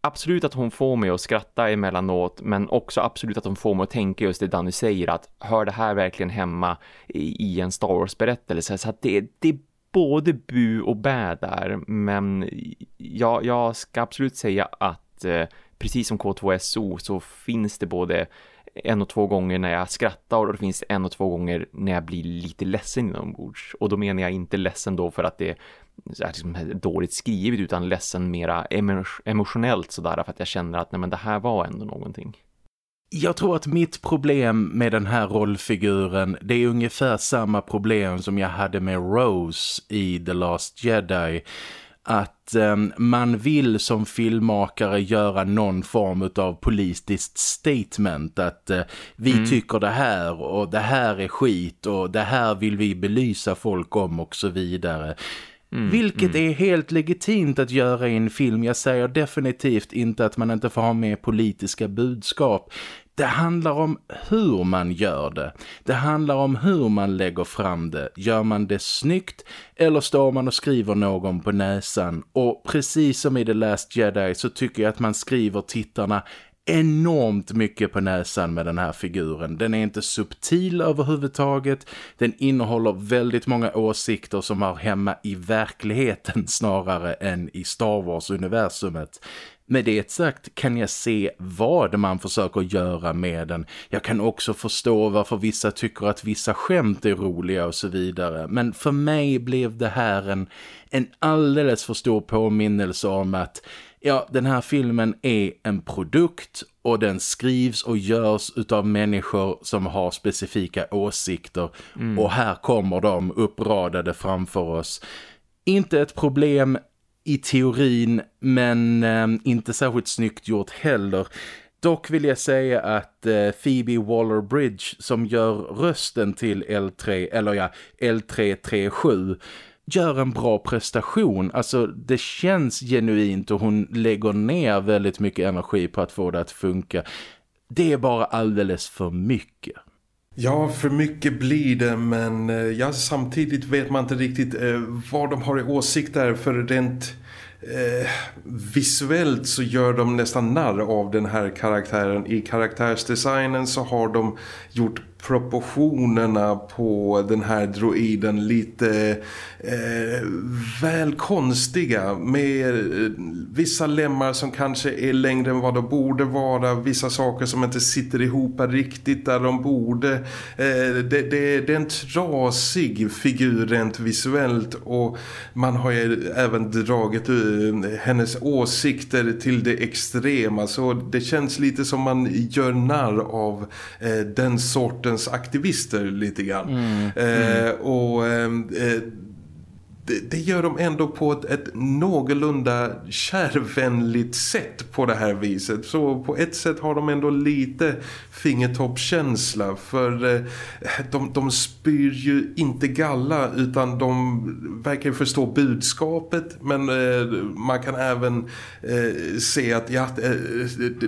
absolut att hon får mig att skratta emellanåt men också absolut att hon får mig att tänka just det Danny säger att hör det här verkligen hemma i, i en Star Wars-berättelse så att det, det både bu och bä där men jag, jag ska absolut säga att Eh, precis som K2SO så finns det både en och två gånger när jag skrattar och det finns en och två gånger när jag blir lite ledsen inombords. Och då menar jag inte ledsen då för att det är liksom dåligt skrivet utan ledsen mera emotionellt sådär för att jag känner att nej men det här var ändå någonting. Jag tror att mitt problem med den här rollfiguren det är ungefär samma problem som jag hade med Rose i The Last Jedi att eh, man vill som filmmakare göra någon form av politiskt statement att eh, vi mm. tycker det här och det här är skit och det här vill vi belysa folk om och så vidare. Mm, Vilket mm. är helt legitimt att göra i en film. Jag säger definitivt inte att man inte får ha med politiska budskap. Det handlar om hur man gör det. Det handlar om hur man lägger fram det. Gör man det snyggt eller står man och skriver någon på näsan? Och precis som i The Last Jedi så tycker jag att man skriver tittarna enormt mycket på näsan med den här figuren. Den är inte subtil överhuvudtaget. Den innehåller väldigt många åsikter som har hemma i verkligheten snarare än i Star Wars-universumet. Med det sagt kan jag se vad man försöker göra med den. Jag kan också förstå varför vissa tycker att vissa skämt är roliga och så vidare. Men för mig blev det här en, en alldeles för stor påminnelse om att ja, den här filmen är en produkt och den skrivs och görs utav människor som har specifika åsikter. Mm. Och här kommer de uppradade framför oss. Inte ett problem i teorin men eh, inte särskilt snyggt gjort heller. Dock vill jag säga att eh, Phoebe Waller-Bridge som gör rösten till L3, eller ja, L337 gör en bra prestation. Alltså det känns genuint och hon lägger ner väldigt mycket energi på att få det att funka. Det är bara alldeles för mycket. Ja, för mycket blir det men eh, ja, samtidigt vet man inte riktigt eh, vad de har i åsikt där för rent eh, visuellt så gör de nästan narr av den här karaktären. I karaktärsdesignen så har de gjort proportionerna på den här droiden lite eh, väl konstiga med eh, vissa lemmar som kanske är längre än vad de borde vara. Vissa saker som inte sitter ihop riktigt där de borde. Eh, det, det, det, är en trasig figur rent visuellt. Och man har ju även dragit uh, hennes åsikter till det extrema. Så det känns lite som man gör narr av eh, den sorten sortens aktivister lite grann. Mm, mm. Och eh, det, det, gör de ändå på ett, ett någorlunda kärvänligt sätt på det här viset. Så på ett sätt har de ändå lite fingertoppkänsla för eh, de, de spyr ju inte galla utan de verkar förstå budskapet men eh, man kan även eh, se att ja,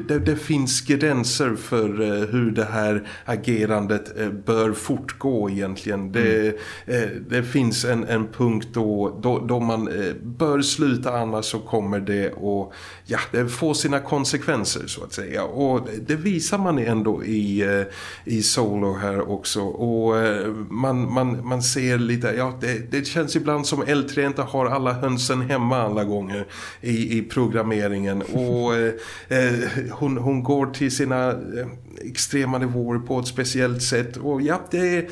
det, det, finns gränser för hur det här agerandet bör fortgå egentligen. Det, mm. det finns en, en punkt då, då, då man eh, bör sluta annars så kommer det att ja, det får sina konsekvenser så att säga. Och det visar man ändå i, eh, i Solo här också. Och eh, man, man, man ser lite, ja det, det känns ibland som L3 inte har alla hönsen hemma alla gånger i, i programmeringen. Och eh, hon, hon går till sina extrema nivåer på ett speciellt sätt. Och ja, det är,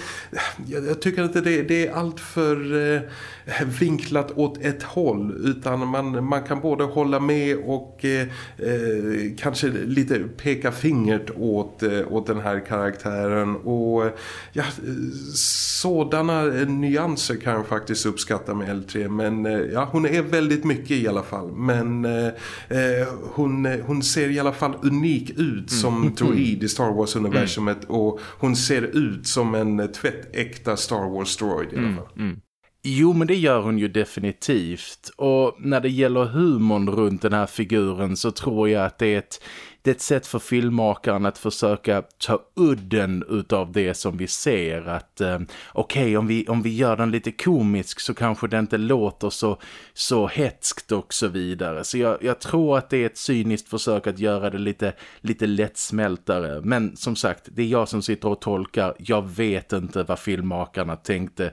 jag tycker inte det, det är allt för eh, vinklat åt ett håll utan man, man kan både hålla med och eh, eh, kanske lite peka fingret åt, eh, åt den här karaktären och ja, sådana nyanser kan jag faktiskt uppskatta med L3 men eh, ja, hon är väldigt mycket i alla fall men eh, eh hon, hon ser i alla fall unik ut som mm. droid i Star Wars-universumet mm. och hon ser ut som en tvättäkta Star Wars-droid i alla mm, fall. Mm. Jo, men det gör hon ju definitivt. Och när det gäller humorn runt den här figuren så tror jag att det är ett, det är ett sätt för filmmakaren att försöka ta udden utav det som vi ser. Att eh, okej, okay, om, vi, om vi gör den lite komisk så kanske det inte låter så, så hetskt och så vidare. Så jag, jag tror att det är ett cyniskt försök att göra det lite, lite lättsmältare. Men som sagt, det är jag som sitter och tolkar. Jag vet inte vad filmmakarna tänkte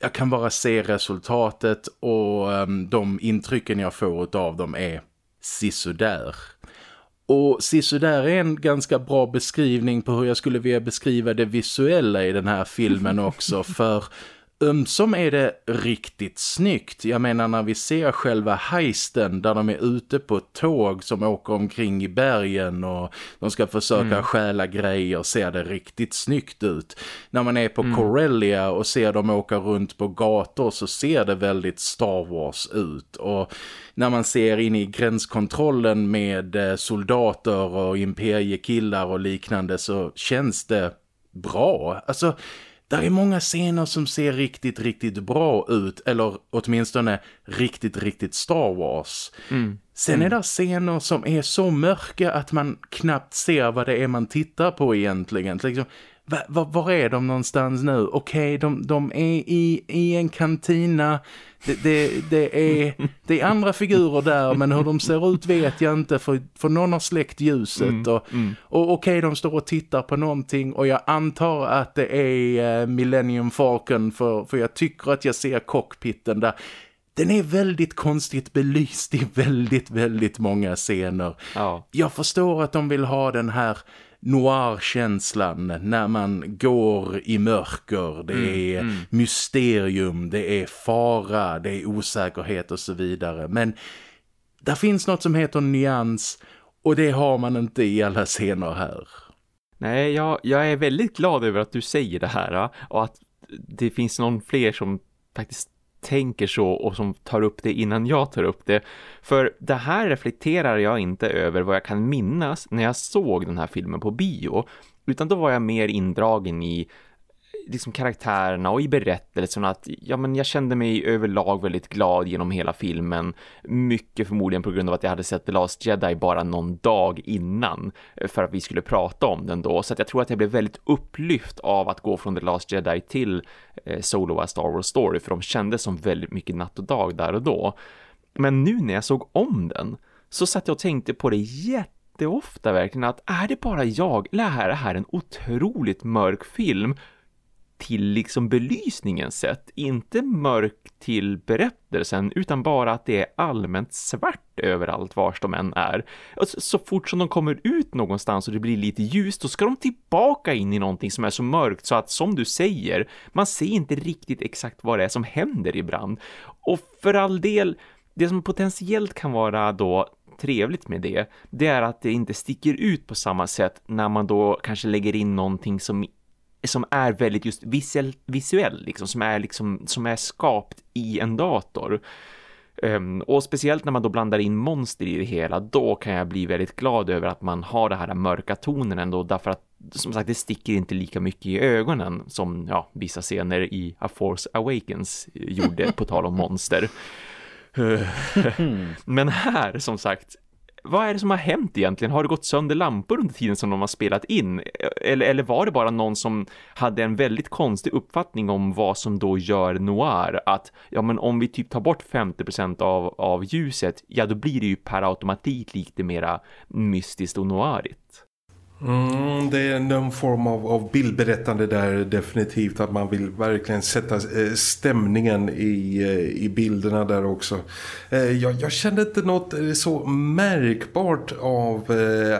jag kan bara se resultatet och um, de intrycken jag får av dem är sisådär. Och sisådär är en ganska bra beskrivning på hur jag skulle vilja beskriva det visuella i den här filmen också för Ömsom är det riktigt snyggt. Jag menar när vi ser själva heisten där de är ute på ett tåg som åker omkring i bergen och de ska försöka mm. stjäla grejer ser det riktigt snyggt ut. När man är på mm. Corellia och ser dem åka runt på gator så ser det väldigt Star Wars ut. Och när man ser in i gränskontrollen med eh, soldater och imperiekillar och liknande så känns det bra. Alltså där är många scener som ser riktigt, riktigt bra ut. Eller åtminstone riktigt, riktigt Star Wars. Mm. Sen är mm. det scener som är så mörka att man knappt ser vad det är man tittar på egentligen. Liksom, var, var, var är de någonstans nu? Okej, okay, de, de är i, i en kantina. Det, det, det, är, det är andra figurer där men hur de ser ut vet jag inte för, för någon har släckt ljuset. Mm, och, mm. och okej, okay, de står och tittar på någonting och jag antar att det är uh, Millennium Falcon för, för jag tycker att jag ser cockpiten där. Den är väldigt konstigt belyst i väldigt, väldigt många scener. Ja. Jag förstår att de vill ha den här noir-känslan när man går i mörker. Det mm, är mm. mysterium, det är fara, det är osäkerhet och så vidare. Men där finns något som heter nyans och det har man inte i alla scener här. Nej, jag, jag är väldigt glad över att du säger det här och att det finns någon fler som faktiskt tänker så och som tar upp det innan jag tar upp det. För det här reflekterar jag inte över vad jag kan minnas när jag såg den här filmen på bio. Utan då var jag mer indragen i liksom karaktärerna och i berättelsen att ja, men jag kände mig överlag väldigt glad genom hela filmen. Mycket förmodligen på grund av att jag hade sett The Last Jedi bara någon dag innan eh, för att vi skulle prata om den då. Så att jag tror att jag blev väldigt upplyft av att gå från The Last Jedi till eh, Solo A Star Wars Story för de kändes som väldigt mycket natt och dag där och då. Men nu när jag såg om den så satt jag och tänkte på det jätteofta verkligen att är det bara jag eller är det här en otroligt mörk film till liksom belysningen sett, inte mörk till berättelsen utan bara att det är allmänt svart överallt vars de än är. Så, så fort som de kommer ut någonstans och det blir lite ljust då ska de tillbaka in i någonting som är så mörkt så att som du säger, man ser inte riktigt exakt vad det är som händer ibland. Och för all del, det som potentiellt kan vara då trevligt med det, det är att det inte sticker ut på samma sätt när man då kanske lägger in någonting som som är väldigt just visuell, visuell liksom, som är liksom som är skapt i en dator. Um, och speciellt när man då blandar in monster i det hela, då kan jag bli väldigt glad över att man har det här mörka tonen ändå, därför att som sagt det sticker inte lika mycket i ögonen som ja, vissa scener i A Force Awakens gjorde på tal om monster. Men här som sagt vad är det som har hänt egentligen? Har det gått sönder lampor under tiden som de har spelat in? Eller, eller var det bara någon som hade en väldigt konstig uppfattning om vad som då gör noir? Att, ja men om vi typ tar bort 50% av, av ljuset, ja då blir det ju per automatik lite mera mystiskt och noirigt. Mm, det är någon form av, av bildberättande där definitivt att man vill verkligen sätta eh, stämningen i, eh, i bilderna där också. Eh, jag, jag kände inte något så märkbart av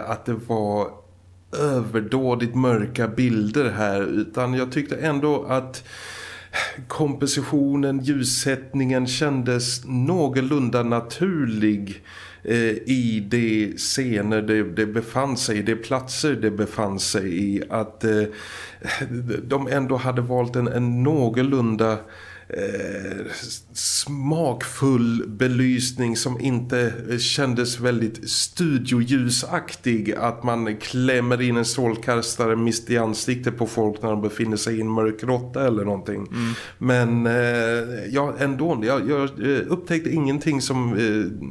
att det var överdådigt mörka bilder här utan jag tyckte ändå att kompositionen, ljussättningen kändes någorlunda naturlig i de scener det, det befann sig, de platser det befann sig i att eh, de ändå hade valt en, en någorlunda eh, smakfull belysning som inte kändes väldigt studioljusaktig att man klämmer in en strålkastare mitt i ansiktet på folk när de befinner sig i en mörk råtta eller någonting. Mm. Men eh, ja, ändå, jag, jag upptäckte ingenting som eh,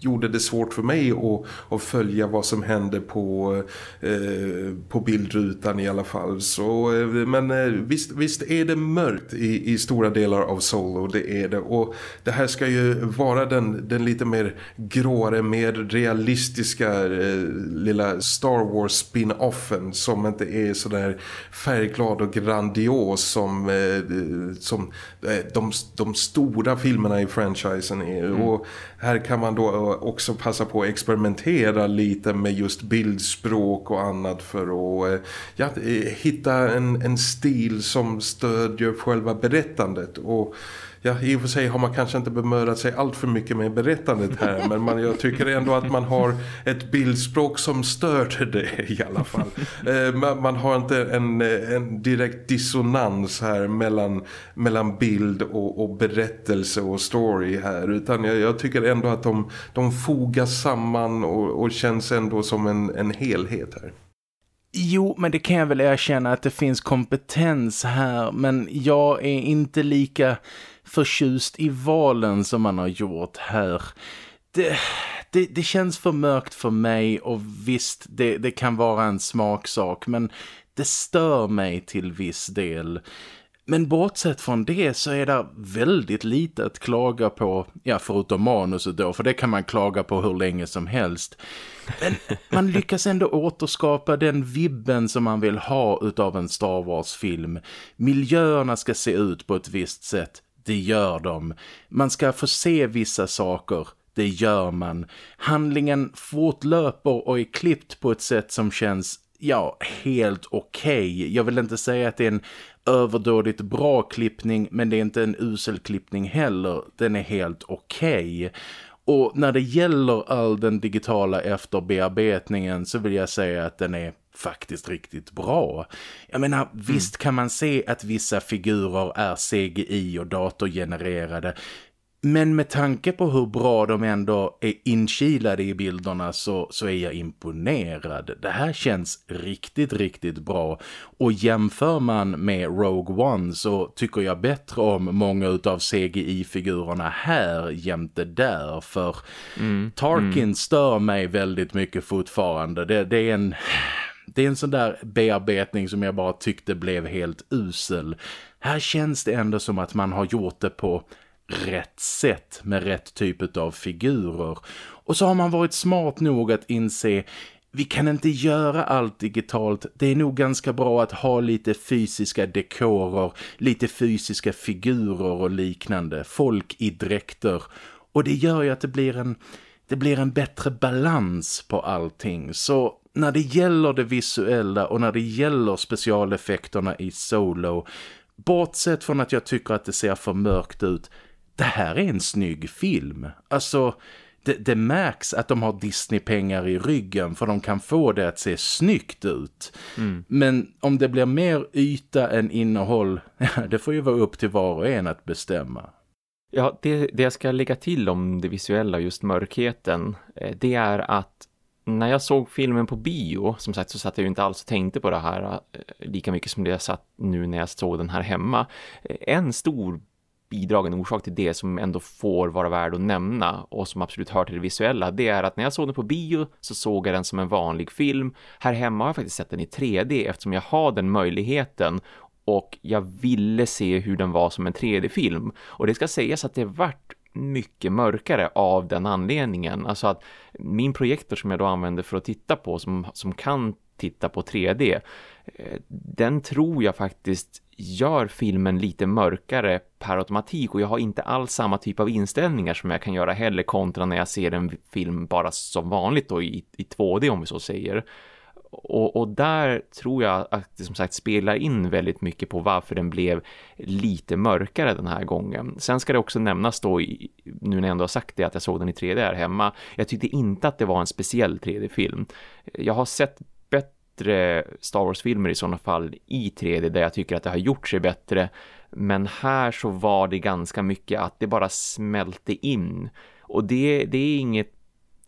gjorde det svårt för mig att, att följa vad som hände på, eh, på bildrutan i alla fall. Så, eh, men eh, visst, visst är det mörkt i, i stora delar av Solo, det är det. Och det här ska ju vara den, den lite mer gråare, mer realistiska eh, lilla Star Wars spin-offen som inte är så där färgglad och grandios som, eh, som eh, de, de stora filmerna i franchisen är. Mm. Och här kan man då eh, också passa på att experimentera lite med just bildspråk och annat för att eh, ja, eh, hitta en, en stil som stödjer själva berättandet. Och ja, i och för sig har man kanske inte bemödat sig allt för mycket med berättandet här men man, jag tycker ändå att man har ett bildspråk som stör det i alla fall. Eh, man, man, har inte en, en direkt dissonans här mellan, mellan bild och, och berättelse och story här utan jag, jag tycker ändå att de, de fogas samman och, och känns ändå som en, en helhet här. Jo, men det kan jag väl erkänna att det finns kompetens här. Men jag är inte lika förtjust i valen som man har gjort här. Det, det, det känns för mörkt för mig och visst, det, det kan vara en smaksak. Men det stör mig till viss del. Men bortsett från det så är det väldigt lite att klaga på, ja förutom manuset då, för det kan man klaga på hur länge som helst. Men man lyckas ändå återskapa den vibben som man vill ha utav en Star Wars-film. Miljöerna ska se ut på ett visst sätt, det gör de. Man ska få se vissa saker, det gör man. Handlingen fortlöper och är klippt på ett sätt som känns ja, helt okej. Okay. Jag vill inte säga att det är en överdådigt bra klippning men det är inte en usel klippning heller. Den är helt okej. Okay. Och när det gäller all den digitala efterbearbetningen så vill jag säga att den är faktiskt riktigt bra. Jag menar, mm. visst kan man se att vissa figurer är CGI och datorgenererade men med tanke på hur bra de ändå är inkilade i bilderna så, så är jag imponerad. Det här känns riktigt, riktigt bra. Och jämför man med Rogue One så tycker jag bättre om många av CGI-figurerna här jämte där. För mm. Tarkin mm. stör mig väldigt mycket fortfarande. Det, det är en... Det är en sån där bearbetning som jag bara tyckte blev helt usel. Här känns det ändå som att man har gjort det på rätt sätt med rätt typ av figurer. Och så har man varit smart nog att inse vi kan inte göra allt digitalt. Det är nog ganska bra att ha lite fysiska dekorer, lite fysiska figurer och liknande. Folk i dräkter. Och det gör ju att det blir en, det blir en bättre balans på allting. Så när det gäller det visuella och när det gäller specialeffekterna i Solo, bortsett från att jag tycker att det ser för mörkt ut, det här är en snygg film. Alltså, det, det märks att de har Disney-pengar i ryggen för de kan få det att se snyggt ut. Mm. Men om det blir mer yta än innehåll, det får ju vara upp till var och en att bestämma. Ja, det, det jag ska lägga till om det visuella, just mörkheten, eh, det är att när jag såg filmen på bio, som sagt så satt jag ju inte alls och tänkte på det här eh, lika mycket som det jag satt nu när jag såg den här hemma. Eh, en stor bidragande orsak till det som ändå får vara värd att nämna och som absolut hör till det visuella det är att när jag såg den på bio så såg jag den som en vanlig film. Här hemma har jag faktiskt sett den i 3D eftersom jag har den möjligheten och jag ville se hur den var som en 3D-film. Och det ska sägas att det vart mycket mörkare av den anledningen. Alltså att min projektor som jag då använder för att titta på som, som kan titta på 3D eh, den tror jag faktiskt gör filmen lite mörkare per automatik och jag har inte alls samma typ av inställningar som jag kan göra heller kontra när jag ser en film bara som vanligt då i, i 2D om vi så säger. Och, och, där tror jag att det som sagt spelar in väldigt mycket på varför den blev lite mörkare den här gången. Sen ska det också nämnas då, i, nu när jag ändå har sagt det, att jag såg den i 3D här hemma. Jag tyckte inte att det var en speciell 3D-film. Jag har sett bättre Star Wars-filmer i sådana fall i 3D där jag tycker att det har gjort sig bättre. Men här så var det ganska mycket att det bara smälte in. Och det, det är inget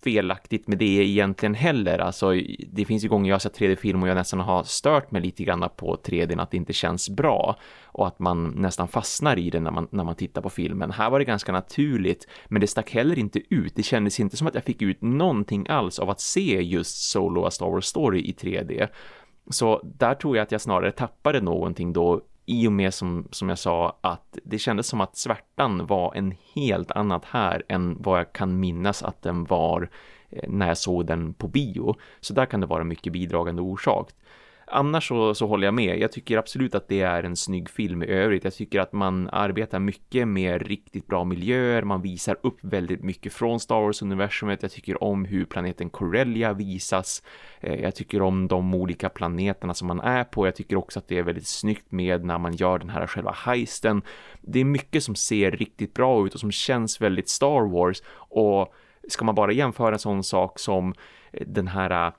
felaktigt med det egentligen heller. Alltså, det finns ju gånger jag har sett 3D-film och jag nästan har stört mig lite grann på 3D att det inte känns bra och att man nästan fastnar i det när man, när man tittar på filmen. Här var det ganska naturligt men det stack heller inte ut. Det kändes inte som att jag fick ut någonting alls av att se just Solo A Star Wars Story i 3D. Så där tror jag att jag snarare tappade någonting då i och med som, som jag sa att det kändes som att svärtan var en helt annat här än vad jag kan minnas att den var eh, när jag såg den på bio. Så där kan det vara mycket bidragande orsak annars så, så håller jag med. Jag tycker absolut att det är en snygg film i övrigt. Jag tycker att man arbetar mycket med riktigt bra miljöer. Man visar upp väldigt mycket från Star Wars-universumet. Jag tycker om hur planeten Corellia visas. Eh, jag tycker om de olika planeterna som man är på. Jag tycker också att det är väldigt snyggt med när man gör den här själva heisten. Det är mycket som ser riktigt bra ut och som känns väldigt Star Wars. Och ska man bara jämföra en sån sak som eh, den här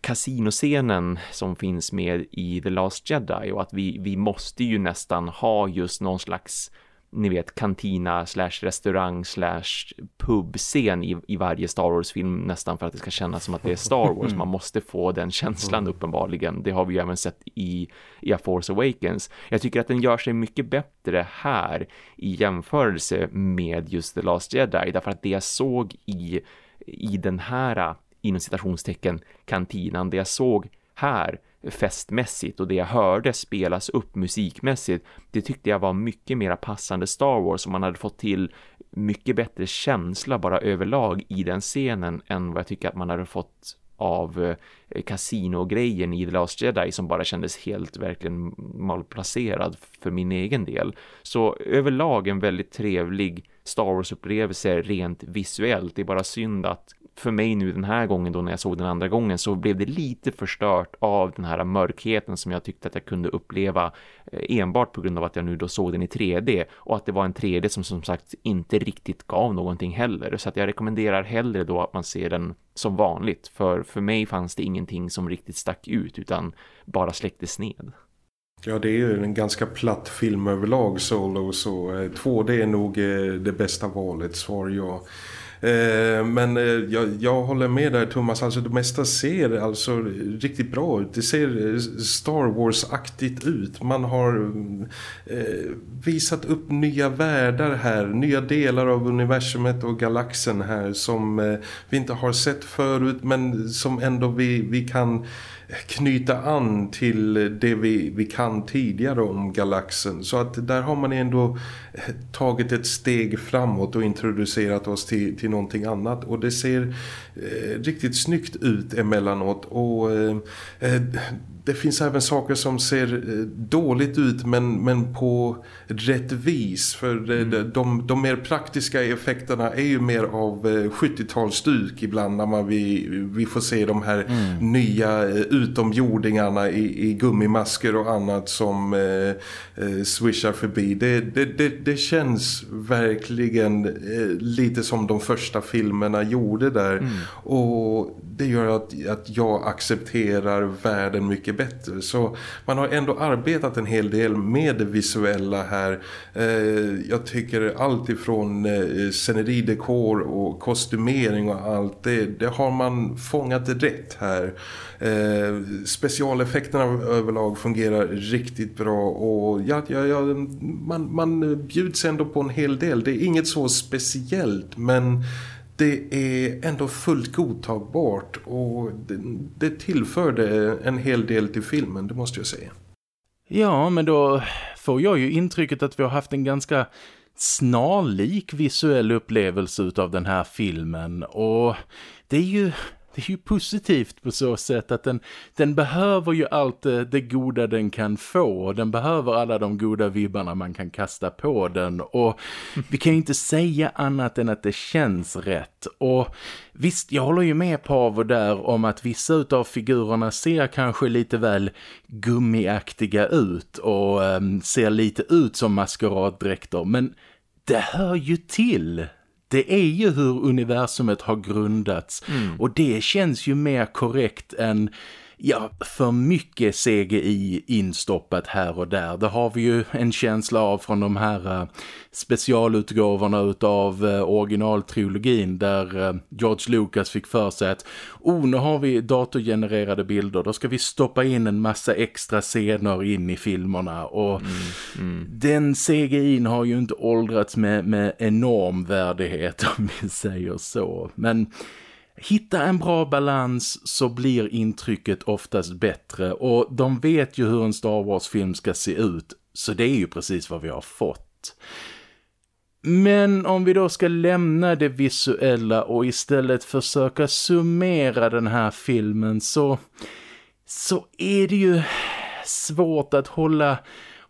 kasinoscenen som finns med i The Last Jedi och att vi, vi måste ju nästan ha just någon slags ni vet, kantina slash restaurang slash pubscen i, i varje Star Wars-film nästan för att det ska kännas som att det är Star Wars. Man måste få den känslan uppenbarligen. Det har vi ju även sett i, i A Force Awakens. Jag tycker att den gör sig mycket bättre här i jämförelse med just The Last Jedi därför att det jag såg i, i den här inom citationstecken kantinan, det jag såg här festmässigt och det jag hörde spelas upp musikmässigt det tyckte jag var mycket mer passande Star Wars och man hade fått till mycket bättre känsla bara överlag i den scenen än vad jag tycker att man hade fått av eh, kasinogrejen i The Last Jedi som bara kändes helt verkligen malplacerad för min egen del. Så överlag en väldigt trevlig Star Wars-upplevelse rent visuellt. Det är bara synd att för mig nu den här gången då när jag såg den andra gången så blev det lite förstört av den här mörkheten som jag tyckte att jag kunde uppleva eh, enbart på grund av att jag nu då såg den i 3D och att det var en 3D som som sagt inte riktigt gav någonting heller så att jag rekommenderar hellre då att man ser den som vanligt för för mig fanns det ingenting som riktigt stack ut utan bara släcktes ned. Ja, det är ju en ganska platt film överlag Solo så eh, 2D är nog eh, det bästa valet, svar jag. Eh, men eh, jag, jag, håller med där Thomas, alltså det mesta ser alltså riktigt bra ut. Det ser eh, Star Wars-aktigt ut. Man har eh, visat upp nya världar här, nya delar av universumet och galaxen här som eh, vi inte har sett förut men som ändå vi, vi kan knyta an till det vi, vi kan tidigare om galaxen. Så att där har man ändå eh, tagit ett steg framåt och introducerat oss till, till någonting annat. Och det ser eh, riktigt snyggt ut emellanåt. Och eh, eh det finns även saker som ser eh, dåligt ut men, men på rätt vis. För mm. de, de, de, mer praktiska effekterna är ju mer av 70-talsstuk eh, ibland när man vi, vi får se de här mm. nya eh, utomjordingarna i, i gummimasker och annat som eh, swishar förbi. Det, det, det, det känns verkligen eh, lite som de första filmerna gjorde där. Mm. Och det gör att, att jag accepterar världen mycket bättre. Så man har ändå arbetat en hel del med det visuella här. Eh, jag tycker allt ifrån eh, sceneridekor och kostymering och allt det, det har man fångat rätt här. Eh, specialeffekterna överlag fungerar riktigt bra och ja, ja, ja, man, man bjuds ändå på en hel del. Det är inget så speciellt men det är ändå fullt godtagbart och det, det tillförde en hel del till filmen, det måste jag säga. Ja, men då får jag ju intrycket att vi har haft en ganska snarlik visuell upplevelse av den här filmen och det är ju det är ju positivt på så sätt att den, den behöver ju allt det, det goda den kan få. Den behöver alla de goda vibbarna man kan kasta på den. Och vi kan ju inte säga annat än att det känns rätt. Och visst, jag håller ju med Pavo där om att vissa av figurerna ser kanske lite väl gummiaktiga ut och um, ser lite ut som maskeraddräkter. Men det hör ju till det är ju hur universumet har grundats mm. och det känns ju mer korrekt än ja, för mycket CGI instoppat här och där. Det har vi ju en känsla av från de här uh, specialutgåvorna utav uh, originaltrilogin där uh, George Lucas fick för sig att oh, nu har vi datorgenererade bilder, då ska vi stoppa in en massa extra scener in i filmerna och mm, mm. den CGI har ju inte åldrats med, med enorm värdighet om vi säger så. Men hitta en bra balans så blir intrycket oftast bättre och de vet ju hur en Star Wars-film ska se ut så det är ju precis vad vi har fått. Men om vi då ska lämna det visuella och istället försöka summera den här filmen så, så är det ju svårt att hålla,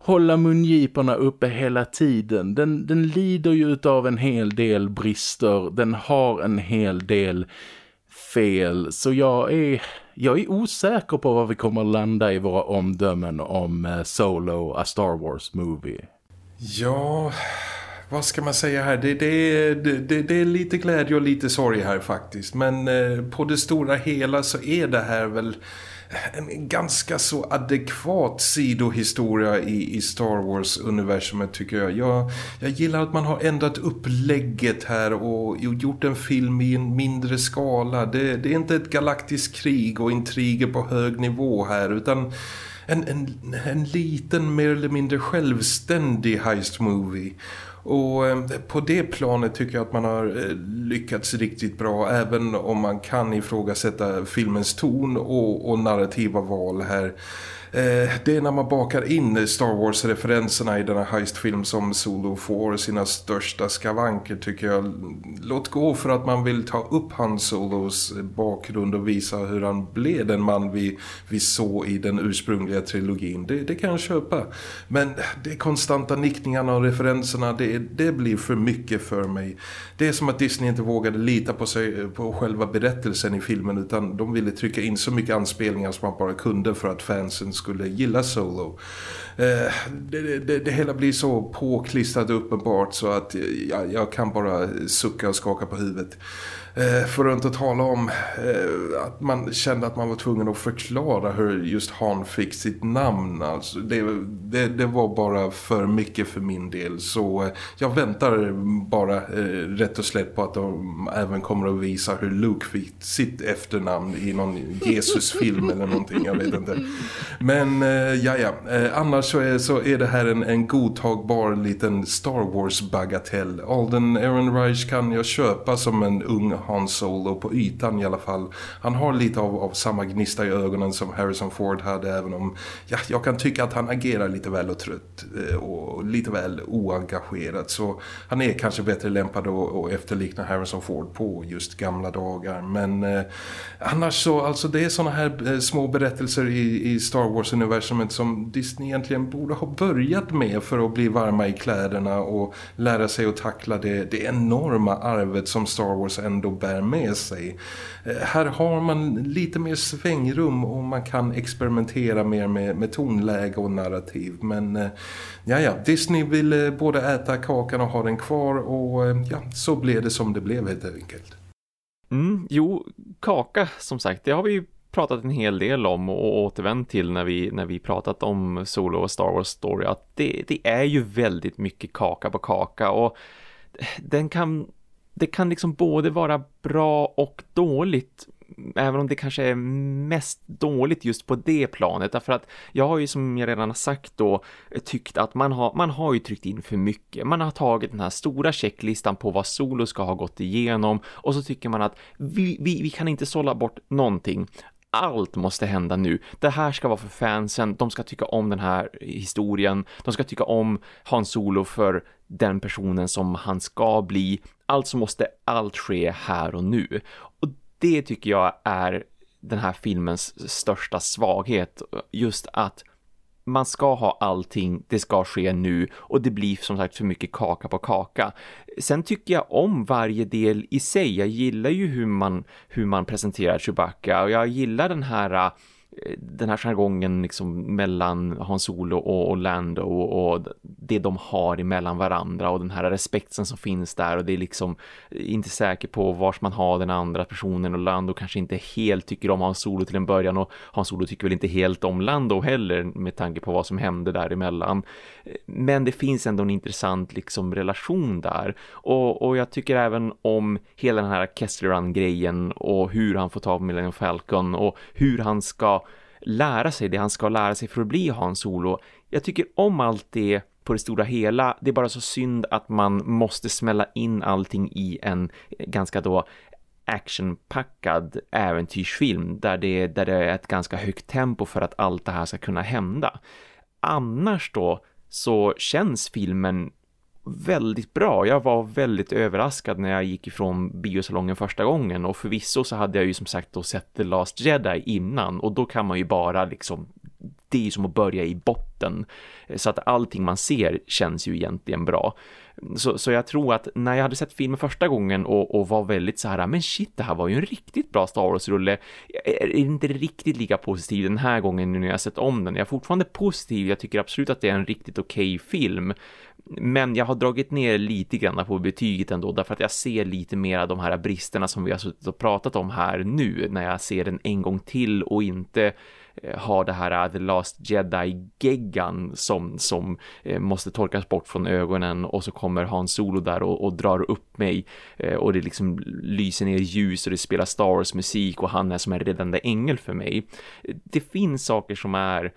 hålla mungiporna uppe hela tiden. Den, den lider ju av en hel del brister, den har en hel del fel så jag är, jag är osäker på vad vi kommer landa i våra omdömen om eh, Solo, A Star Wars Movie. Ja, vad ska man säga här? Det, det, det, det, är lite glädje och lite sorg här faktiskt. Men eh, på det stora hela så är det här väl en ganska så adekvat sidohistoria i, i Star Wars-universumet tycker jag. jag. Jag gillar att man har ändrat upplägget här och gjort en film i en mindre skala. Det, det är inte ett galaktiskt krig och intriger på hög nivå här utan en, en, en liten mer eller mindre självständig heist movie. Och eh, på det planet tycker jag att man har eh, lyckats riktigt bra även om man kan ifrågasätta filmens ton och, och narrativa val här. Eh, det är när man bakar in Star Wars-referenserna i denna heistfilm som Solo får sina största skavanker tycker jag. Låt gå för att man vill ta upp Han Solos bakgrund och visa hur han blev den man vi, vi såg i den ursprungliga trilogin. Det, det kan jag köpa. Men de konstanta nickningarna och referenserna, det, det blir för mycket för mig. Det är som att Disney inte vågade lita på, sig, på själva berättelsen i filmen utan de ville trycka in så mycket anspelningar som man bara kunde för att fansen skulle gilla Solo. Eh, det, det, det, hela blir så påklistrat uppenbart så att eh, jag, jag kan bara sucka och skaka på huvudet. Eh, för att inte tala om eh, att man kände att man var tvungen att förklara hur just Han fick sitt namn. Alltså, det, det, det var bara för mycket för min del. Så eh, jag väntar bara rätt och slätt på att de även kommer att visa hur Luke fick sitt efternamn i någon Jesusfilm eller någonting, jag vet inte. Men ja, ja. Annars så är, så är det här en, en godtagbar liten Star Wars-bagatell. Alden Ehrenreich kan jag köpa som en ung han Solo på ytan i alla fall. Han har lite av, av samma gnista i ögonen som Harrison Ford hade även om ja, jag kan tycka att han agerar lite väl och trött eh, och lite väl oengagerad så han är kanske bättre lämpad att efterlikna Harrison Ford på just gamla dagar men eh, annars så alltså det är sådana här eh, små berättelser i, i Star Wars-universumet som Disney egentligen borde ha börjat med för att bli varma i kläderna och lära sig att tackla det, det enorma arvet som Star Wars ändå bär med sig. Eh, här har man lite mer svängrum och man kan experimentera mer med, med tonläge och narrativ. Men eh, ja, ja, Disney vill eh, både äta kakan och ha den kvar och ja, så blev det som det blev helt enkelt. Mm, jo, kaka som sagt, det har vi ju pratat en hel del om och återvänt till när vi, när vi pratat om Solo och Star Wars Story att det, det är ju väldigt mycket kaka på kaka och den kan det kan liksom både vara bra och dåligt även om det kanske är mest dåligt just på det planet därför att jag har ju som jag redan har sagt då tyckt att man har, man har ju tryckt in för mycket. Man har tagit den här stora checklistan på vad Solo ska ha gått igenom och så tycker man att vi, vi, vi kan inte sålla bort någonting allt måste hända nu. Det här ska vara för fansen, de ska tycka om den här historien, de ska tycka om Han Solo för den personen som han ska bli. Alltså måste allt ske här och nu. Och det tycker jag är den här filmens största svaghet. Just att man ska ha allting, det ska ske nu och det blir som sagt för mycket kaka på kaka. Sen tycker jag om varje del i sig. Jag gillar ju hur man, hur man presenterar Chewbacca och jag gillar den här den här jargongen liksom mellan Hans Solo och, Lando och, det de har emellan varandra och den här respekten som finns där och det är liksom inte säker på vars man har den andra personen och Lando kanske inte helt tycker om Hans Solo till en början och Hans Solo tycker väl inte helt om Lando heller med tanke på vad som hände däremellan. Men det finns ändå en intressant liksom relation där och, och jag tycker även om hela den här Kessleran-grejen och hur han får ta på Millennium Falcon och hur han ska lära sig det han ska lära sig för att bli Hans Solo. Jag tycker om allt det på det stora hela. Det är bara så synd att man måste smälla in allting i en ganska då actionpackad äventyrsfilm där det, där det är ett ganska högt tempo för att allt det här ska kunna hända. Annars då så känns filmen väldigt bra. Jag var väldigt överraskad när jag gick ifrån biosalongen första gången och förvisso så hade jag ju som sagt då sett The Last Jedi innan och då kan man ju bara liksom det är ju som att börja i botten så att allting man ser känns ju egentligen bra. Så, så jag tror att när jag hade sett filmen första gången och, och var väldigt så här, men shit, det här var ju en riktigt bra Star Wars-rulle. Jag är inte riktigt lika positiv den här gången nu när jag sett om den. Jag är fortfarande positiv, jag tycker absolut att det är en riktigt okej okay film. Men jag har dragit ner lite grann på betyget ändå därför att jag ser lite mer av de här bristerna som vi har suttit och pratat om här nu när jag ser den en gång till och inte Eh, har det här eh, The Last Jedi-geggan som, som eh, måste torkas bort från ögonen och så kommer Han Solo där och, och drar upp mig och det liksom lyser ner ljus och det spelar Star Wars musik och han är som en räddande ängel för mig. Det finns saker som är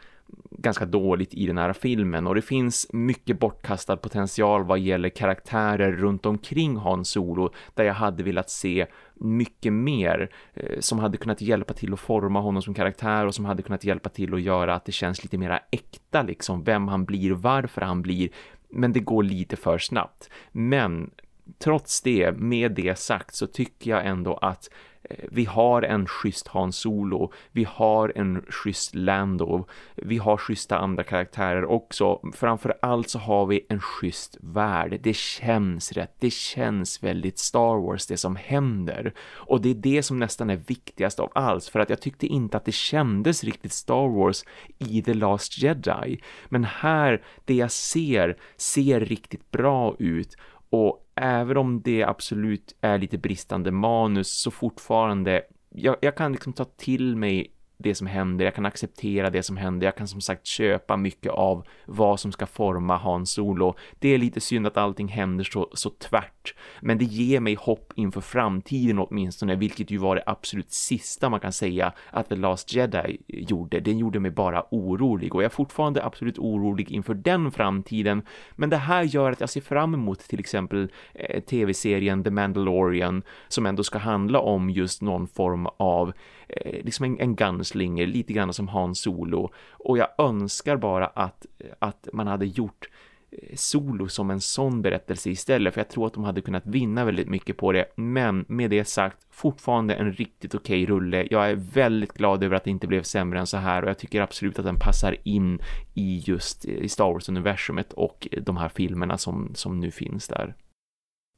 ganska dåligt i den här filmen. Och det finns mycket bortkastad potential vad gäller karaktärer runt omkring Han Solo där jag hade velat se mycket mer eh, som hade kunnat hjälpa till att forma honom som karaktär och som hade kunnat hjälpa till att göra att det känns lite mera äkta liksom vem han blir, varför han blir. Men det går lite för snabbt. Men trots det, med det sagt så tycker jag ändå att Eh, vi har en schysst Han Solo, vi har en schysst Lando, vi har schyssta andra karaktärer också. Framförallt så har vi en schysst värld. Det känns rätt, det känns väldigt Star Wars det som händer. Och det är det som nästan är viktigast av allt för att jag tyckte inte att det kändes riktigt Star Wars i The Last Jedi. Men här, det jag ser, ser riktigt bra ut och även om det absolut är lite bristande manus så fortfarande, jag, jag kan liksom ta till mig det som händer, jag kan acceptera det som händer, jag kan som sagt köpa mycket av vad som ska forma Hans Solo. Det är lite synd att allting händer så, så tvärt, men det ger mig hopp inför framtiden åtminstone, vilket ju var det absolut sista man kan säga att The Last Jedi gjorde. Den gjorde mig bara orolig och jag är fortfarande absolut orolig inför den framtiden, men det här gör att jag ser fram emot till exempel eh, tv-serien The Mandalorian som ändå ska handla om just någon form av eh, liksom en, en gunslinger, lite grann som Han Solo. Och jag önskar bara att, att man hade gjort eh, Solo som en sån berättelse istället för jag tror att de hade kunnat vinna väldigt mycket på det. Men med det sagt fortfarande en riktigt okej okay rulle. Jag är väldigt glad över att det inte blev sämre än så här och jag tycker absolut att den passar in i just eh, i Star Wars-universumet och de här filmerna som, som nu finns där.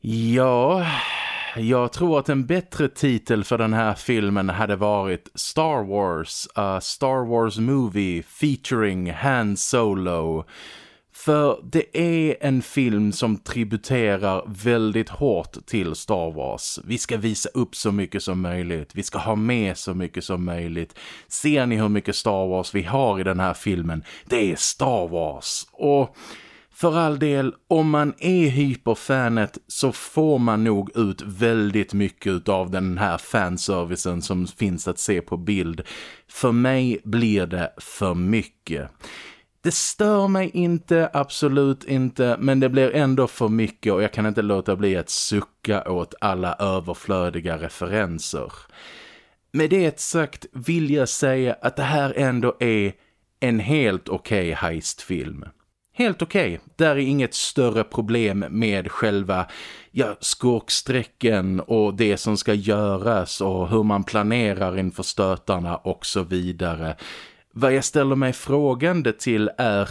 Ja, jag tror att en bättre titel för den här filmen hade varit Star Wars, a Star Wars movie featuring Han Solo. För det är en film som tributerar väldigt hårt till Star Wars. Vi ska visa upp så mycket som möjligt. Vi ska ha med så mycket som möjligt. Ser ni hur mycket Star Wars vi har i den här filmen? Det är Star Wars. Och för all del, om man är hyperfanet så får man nog ut väldigt mycket av den här fanservicen som finns att se på bild. För mig blir det för mycket. Det stör mig inte, absolut inte, men det blir ändå för mycket och jag kan inte låta bli att sucka åt alla överflödiga referenser. Med det sagt vill jag säga att det här ändå är en helt okej okay heistfilm helt okej. Okay. Där är inget större problem med själva ja, skurksträcken och det som ska göras och hur man planerar inför stötarna och så vidare. Vad jag ställer mig frågande till är,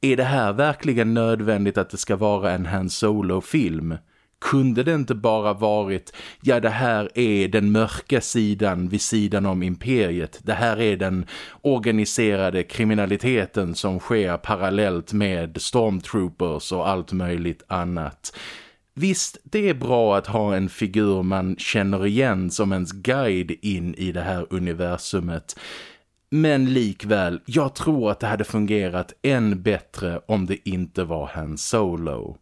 är det här verkligen nödvändigt att det ska vara en Han Solo-film? Kunde det inte bara varit, ja det här är den mörka sidan vid sidan om imperiet. Det här är den organiserade kriminaliteten som sker parallellt med stormtroopers och allt möjligt annat. Visst, det är bra att ha en figur man känner igen som ens guide in i det här universumet. Men likväl, jag tror att det hade fungerat än bättre om det inte var Han Solo.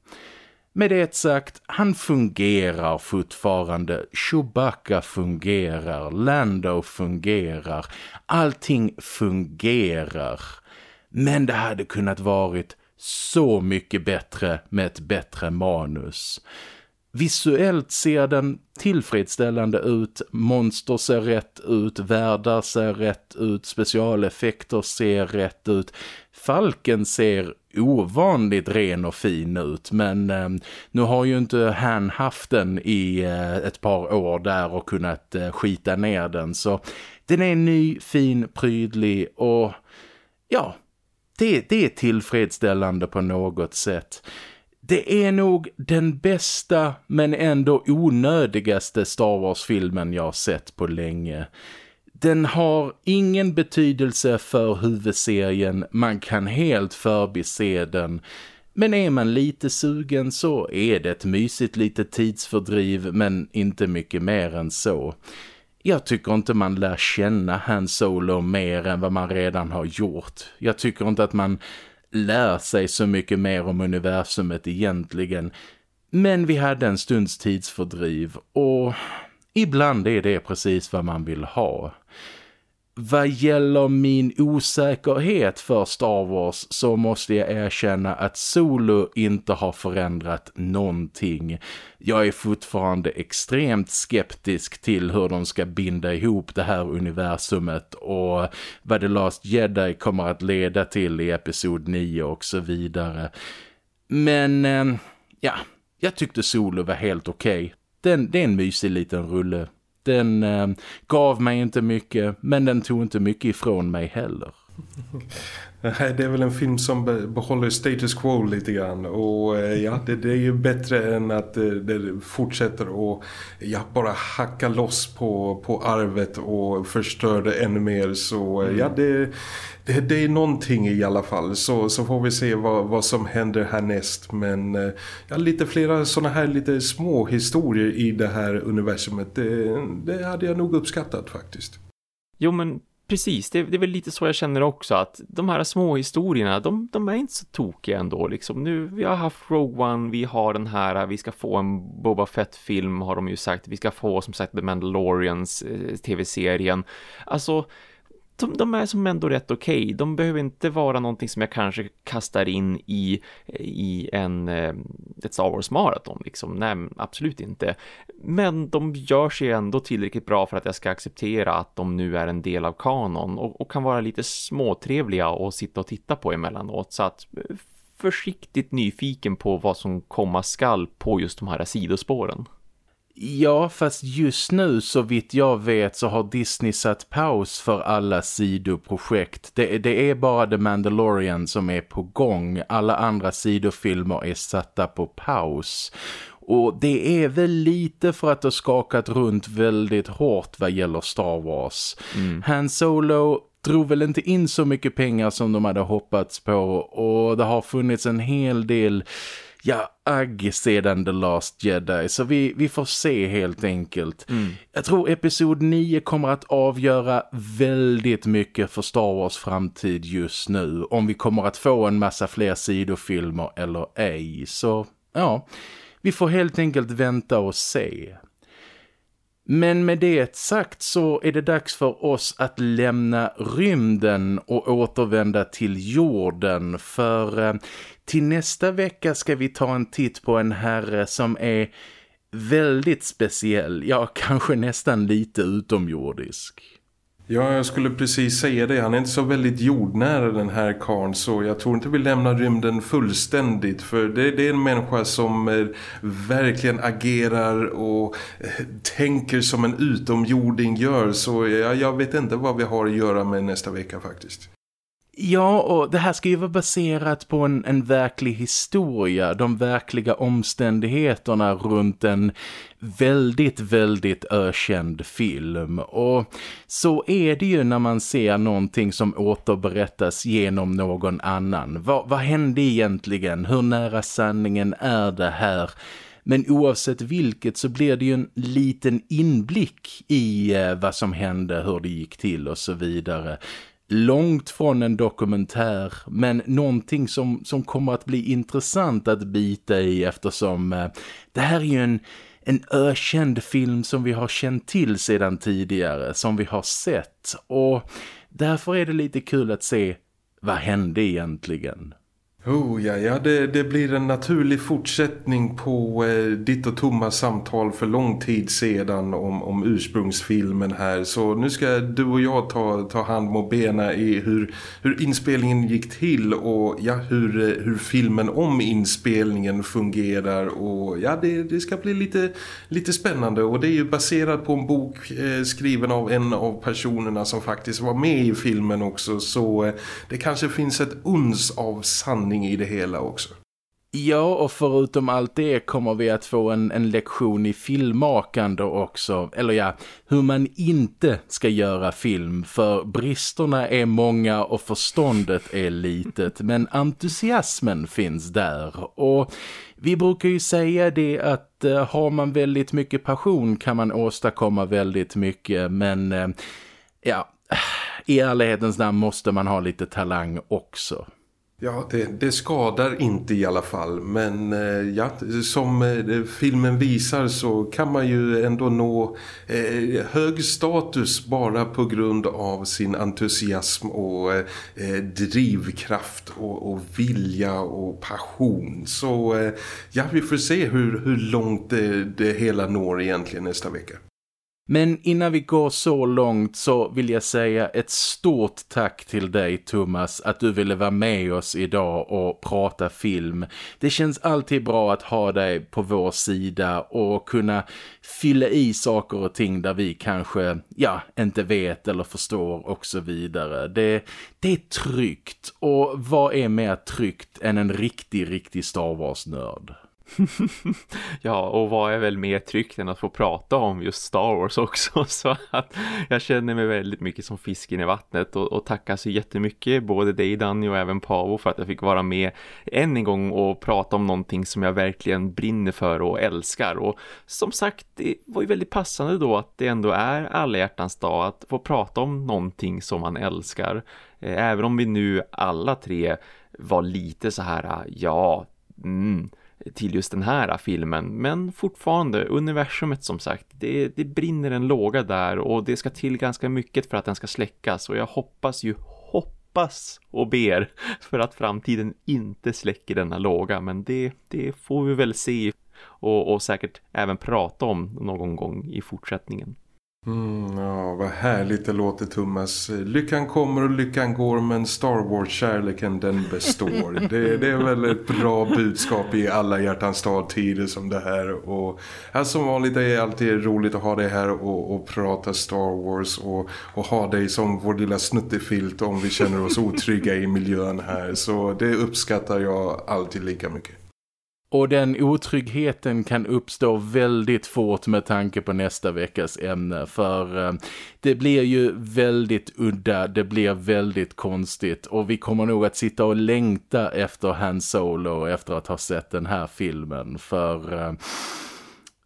Med det sagt, han fungerar fortfarande. Chewbacca fungerar. Lando fungerar. Allting fungerar. Men det hade kunnat varit så mycket bättre med ett bättre manus. Visuellt ser den tillfredsställande ut, monster ser rätt ut, världar ser rätt ut, specialeffekter ser rätt ut. Falken ser ovanligt ren och fin ut men eh, nu har ju inte han haft den i eh, ett par år där och kunnat eh, skita ner den så den är ny, fin, prydlig och ja, det, det är tillfredsställande på något sätt. Det är nog den bästa men ändå onödigaste Star Wars-filmen jag har sett på länge. Den har ingen betydelse för huvudserien, man kan helt förbise den. Men är man lite sugen så är det ett mysigt litet tidsfördriv men inte mycket mer än så. Jag tycker inte man lär känna Han Solo mer än vad man redan har gjort. Jag tycker inte att man lär sig så mycket mer om universumet egentligen. Men vi hade en stunds tidsfördriv och ibland är det precis vad man vill ha. Vad gäller min osäkerhet för Star Wars så måste jag erkänna att Solo inte har förändrat någonting. Jag är fortfarande extremt skeptisk till hur de ska binda ihop det här universumet och vad The Last Jedi kommer att leda till i episod 9 och så vidare. Men eh, ja, jag tyckte Solo var helt okej. Okay. Den, det är en mysig liten rulle. Den eh, gav mig inte mycket men den tog inte mycket ifrån mig heller. Det är väl en film som behåller status quo lite grann och eh, ja, det, det, är ju bättre än att det, eh, det fortsätter att ja, bara hacka loss på, på arvet och förstör det ännu mer så mm. ja, det, det, det, är någonting i alla fall så, så får vi se vad, vad som händer härnäst men ja, lite flera sådana här lite små historier i det här universumet det, det hade jag nog uppskattat faktiskt. Jo men precis, det, det, är väl lite så jag känner också att de här små historierna, de, de är inte så tokiga ändå liksom. Nu, vi har haft Rogue One, vi har den här, vi ska få en Boba Fett-film har de ju sagt, vi ska få som sagt The Mandalorians eh, tv-serien. Alltså de, de är som ändå rätt okej. Okay. De behöver inte vara någonting som jag kanske kastar in i, i en, eh, ett Star Wars-maraton. Liksom. Nej, absolut inte. Men de gör sig ändå tillräckligt bra för att jag ska acceptera att de nu är en del av kanon och, och kan vara lite småtrevliga och sitta och titta på emellanåt. Så att eh, försiktigt nyfiken på vad som komma skall på just de här sidospåren. Ja, fast just nu så vitt jag vet så har Disney satt paus för alla sidoprojekt. Det, det är bara The Mandalorian som är på gång. Alla andra sidofilmer är satta på paus. Och det är väl lite för att det skakat runt väldigt hårt vad gäller Star Wars. Mm. Han Solo drog väl inte in så mycket pengar som de hade hoppats på och det har funnits en hel del ja, agg sedan The Last Jedi. Så vi, vi får se helt enkelt. Mm. Jag tror episod 9 kommer att avgöra väldigt mycket för Star Wars framtid just nu. Om vi kommer att få en massa fler sidofilmer eller ej. Så ja, vi får helt enkelt vänta och se. Men med det sagt så är det dags för oss att lämna rymden och återvända till jorden för eh, till nästa vecka ska vi ta en titt på en herre som är väldigt speciell, ja kanske nästan lite utomjordisk. Ja, jag skulle precis säga det. Han är inte så väldigt jordnära den här karn så jag tror inte vi lämnar rymden fullständigt för det, det är en människa som eh, verkligen agerar och eh, tänker som en utomjording gör så jag, jag vet inte vad vi har att göra med nästa vecka faktiskt. Ja, och det här ska ju vara baserat på en, en verklig historia, de verkliga omständigheterna runt en väldigt, väldigt ökänd film. Och så är det ju när man ser någonting som återberättas genom någon annan. Va, vad hände egentligen? Hur nära sanningen är det här? Men oavsett vilket så blir det ju en liten inblick i eh, vad som hände, hur det gick till och så vidare långt från en dokumentär men någonting som, som kommer att bli intressant att bita i eftersom eh, det här är ju en, en ökänd film som vi har känt till sedan tidigare, som vi har sett och därför är det lite kul att se vad hände egentligen. Oh ja, ja det, det, blir en naturlig fortsättning på eh, ditt och Thomas samtal för lång tid sedan om, om ursprungsfilmen här. Så nu ska du och jag ta, ta hand om bena i hur, hur inspelningen gick till och ja, hur, eh, hur filmen om inspelningen fungerar. Och ja, det, det ska bli lite, lite spännande och det är ju baserat på en bok eh, skriven av en av personerna som faktiskt var med i filmen också. Så eh, det kanske finns ett uns av sanning sanning i det hela också. Ja, och förutom allt det kommer vi att få en, en lektion i filmmakande också. Eller ja, hur man inte ska göra film. För bristerna är många och förståndet är litet. Men entusiasmen finns där. Och vi brukar ju säga det att eh, har man väldigt mycket passion kan man åstadkomma väldigt mycket. Men eh, ja, i ärlighetens namn måste man ha lite talang också. Ja, det, det, skadar inte i alla fall. Men eh, ja, som eh, filmen visar så kan man ju ändå nå eh, hög status bara på grund av sin entusiasm och eh, eh drivkraft och, och, vilja och passion. Så eh, ja, vi får se hur, hur långt det, det hela når egentligen nästa vecka. Men innan vi går så långt så vill jag säga ett stort tack till dig Thomas att du ville vara med oss idag och prata film. Det känns alltid bra att ha dig på vår sida och kunna fylla i saker och ting där vi kanske, ja, inte vet eller förstår och så vidare. Det, det är tryggt och vad är mer tryggt än en riktig, riktig Star Wars-nörd? ja, och vad är väl mer tryggt än att få prata om just Star Wars också. Så att jag känner mig väldigt mycket som fisken i vattnet och, och tackar så jättemycket både dig Danny och även Pavo för att jag fick vara med än en gång och prata om någonting som jag verkligen brinner för och älskar. Och som sagt, det var ju väldigt passande då att det ändå är alla hjärtans dag att få prata om någonting som man älskar. Eh, även om vi nu alla tre var lite så här, ah, ja, mm, till just den här filmen. Men fortfarande, universumet som sagt, det, det brinner en låga där och det ska till ganska mycket för att den ska släckas. Och jag hoppas ju, hoppas och ber för att framtiden inte släcker denna låga. Men det, det får vi väl se och, och säkert även prata om någon gång i fortsättningen. Mm, ja, vad härligt det låter Thomas. Lyckan kommer och lyckan går men Star Wars-kärleken den består. det, det, är väl ett bra budskap i alla hjärtans tider som det här. Och här som vanligt är det alltid roligt att ha dig här och, och prata Star Wars och, och ha dig som vår lilla snuttefilt om vi känner oss otrygga i miljön här. Så det uppskattar jag alltid lika mycket. Och den otryggheten kan uppstå väldigt fort med tanke på nästa veckas ämne. För eh, det blir ju väldigt udda, det blir väldigt konstigt. Och vi kommer nog att sitta och längta efter Han Solo efter att ha sett den här filmen. För... Eh,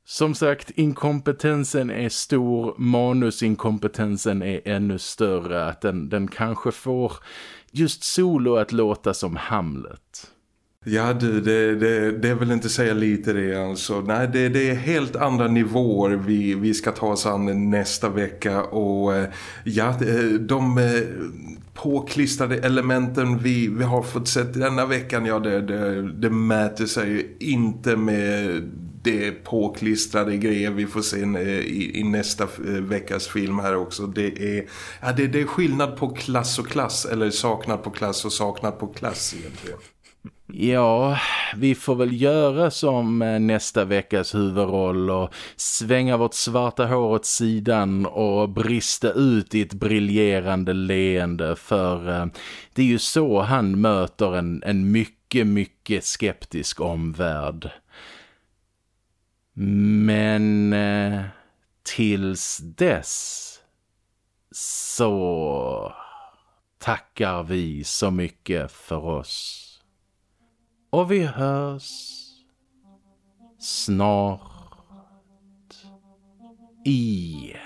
som sagt, inkompetensen är stor, manusinkompetensen är ännu större. Att den, den kanske får just Solo att låta som Hamlet. Ja du, det, det, det är väl inte säga lite det alltså. Nej, det, det är helt andra nivåer vi, vi ska ta oss an nästa vecka och eh, ja, eh, de eh, påklistrade elementen vi, vi har fått sett denna veckan, ja det, det, det mäter sig ju inte med det påklistrade grejer vi får se i, i, nästa veckas film här också. Det är, ja, det, det är skillnad på klass och klass eller saknad på klass och saknad på klass egentligen. Ja, vi får väl göra som eh, nästa veckas huvudroll och svänga vårt svarta hår åt sidan och brista ut i ett briljerande leende för eh, det är ju så han möter en, en mycket, mycket skeptisk omvärld. Men eh, tills dess så tackar vi så mycket för oss och vi hörs snart igen.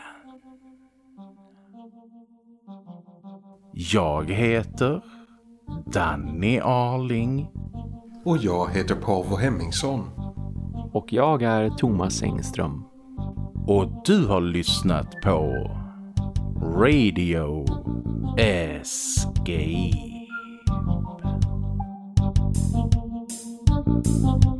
Jag heter Danny Arling. Och jag heter Paavo Hemmingsson. Och jag är Thomas Engström. Och du har lyssnat på Radio Escape. Thank you.